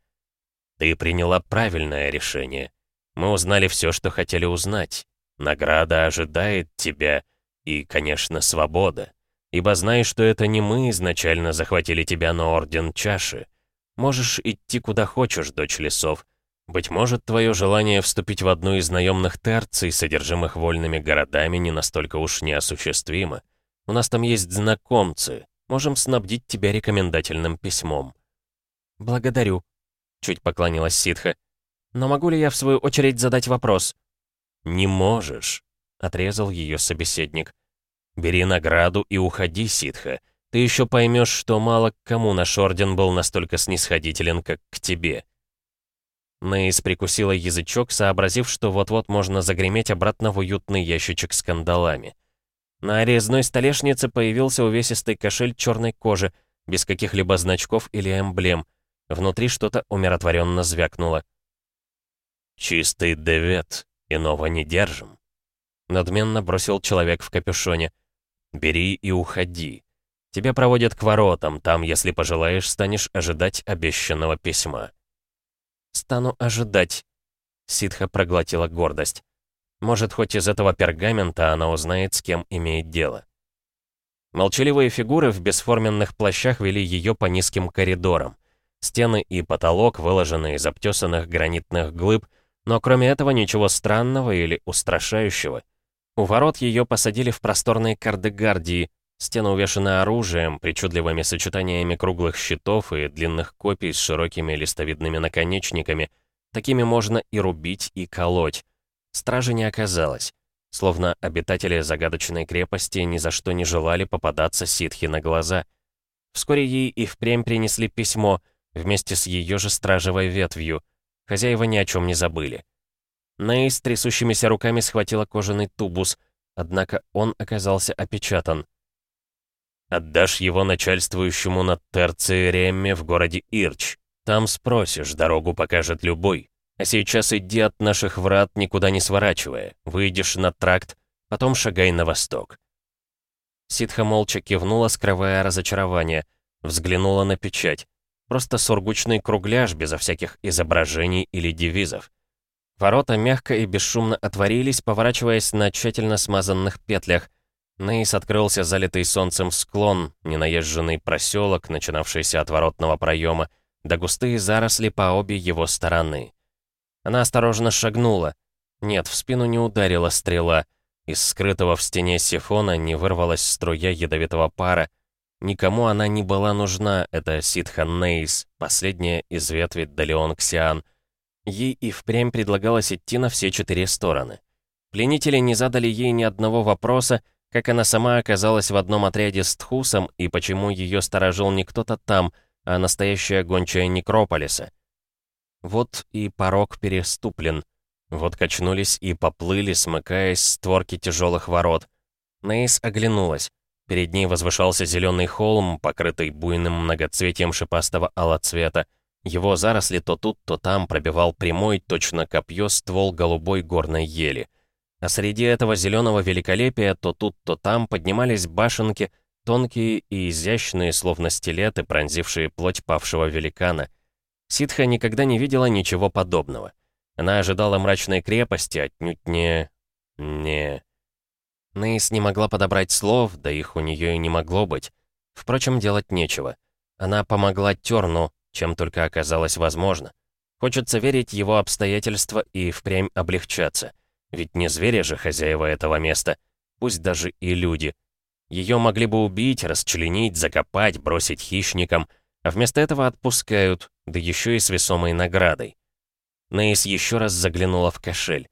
«Ты приняла правильное решение. Мы узнали все, что хотели узнать. Награда ожидает тебя и, конечно, свобода. Ибо знай, что это не мы изначально захватили тебя на Орден Чаши. Можешь идти куда хочешь, дочь лесов. Быть может, твое желание вступить в одну из наемных терций, содержимых вольными городами, не настолько уж неосуществимо. У нас там есть знакомцы. Можем снабдить тебя рекомендательным письмом». «Благодарю», — чуть поклонилась ситха. «Но могу ли я, в свою очередь, задать вопрос?» «Не можешь», — отрезал ее собеседник. «Бери награду и уходи, ситха. Ты еще поймешь, что мало к кому наш орден был настолько снисходителен, как к тебе». Нейс прикусила язычок, сообразив, что вот-вот можно загреметь обратно в уютный ящичек с кандалами. На резной столешнице появился увесистый кошель черной кожи, без каких-либо значков или эмблем. Внутри что-то умиротворенно звякнуло. «Чистый девет, иного не держим», — надменно бросил человек в капюшоне. «Бери и уходи. Тебя проводят к воротам, там, если пожелаешь, станешь ожидать обещанного письма». «Стану ожидать», — ситха проглотила гордость. Может, хоть из этого пергамента она узнает, с кем имеет дело. Молчаливые фигуры в бесформенных плащах вели ее по низким коридорам. Стены и потолок выложены из обтесанных гранитных глыб, но кроме этого ничего странного или устрашающего. У ворот ее посадили в просторные кардегардии, стены увешаны оружием, причудливыми сочетаниями круглых щитов и длинных копий с широкими листовидными наконечниками. Такими можно и рубить, и колоть. Стражи не оказалось. Словно обитатели загадочной крепости ни за что не желали попадаться ситхи на глаза. Вскоре ей и впрямь принесли письмо, вместе с ее же стражевой ветвью. Хозяева ни о чем не забыли. Ней с трясущимися руками схватила кожаный тубус, однако он оказался опечатан. «Отдашь его начальствующему над Терциеремме в городе Ирч. Там спросишь, дорогу покажет любой. А сейчас иди от наших врат, никуда не сворачивая. Выйдешь на тракт, потом шагай на восток». Ситха молча кивнула, скрывая разочарование. Взглянула на печать. Просто сургучный кругляш, безо всяких изображений или девизов. Ворота мягко и бесшумно отворились, поворачиваясь на тщательно смазанных петлях. Нейс открылся залитый солнцем склон, ненаезженный проселок, начинавшийся от воротного проема, да густые заросли по обе его стороны. Она осторожно шагнула. Нет, в спину не ударила стрела. Из скрытого в стене сифона не вырвалась струя ядовитого пара. Никому она не была нужна, это Ситха Нейс, последняя из ветви Далеон Ксиан. Ей и впрямь предлагалось идти на все четыре стороны. Пленители не задали ей ни одного вопроса, как она сама оказалась в одном отряде с Тхусом и почему ее сторожил не кто-то там, а настоящая гончая Некрополиса. Вот и порог переступлен. Вот качнулись и поплыли, смыкаясь створки тяжелых ворот. Нейс оглянулась. Перед ней возвышался зеленый холм, покрытый буйным многоцветием шипастого алоцвета. Его заросли то тут, то там пробивал прямой, точно копье, ствол голубой горной ели. А среди этого зеленого великолепия то тут, то там поднимались башенки, тонкие и изящные, словно стилеты, пронзившие плоть павшего великана. Ситха никогда не видела ничего подобного. Она ожидала мрачной крепости, отнюдь не... не... Нейс не могла подобрать слов, да их у нее и не могло быть. Впрочем, делать нечего. Она помогла Терну, чем только оказалось возможно. Хочется верить его обстоятельства и впрямь облегчаться. Ведь не звери же хозяева этого места, пусть даже и люди. Ее могли бы убить, расчленить, закопать, бросить хищникам — а вместо этого отпускают, да еще и с весомой наградой. Нейс еще раз заглянула в кошель.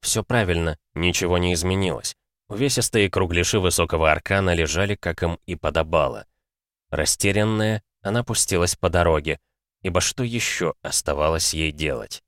Все правильно, ничего не изменилось. Увесистые кругляши высокого аркана лежали, как им и подобало. Растерянная, она пустилась по дороге, ибо что еще оставалось ей делать?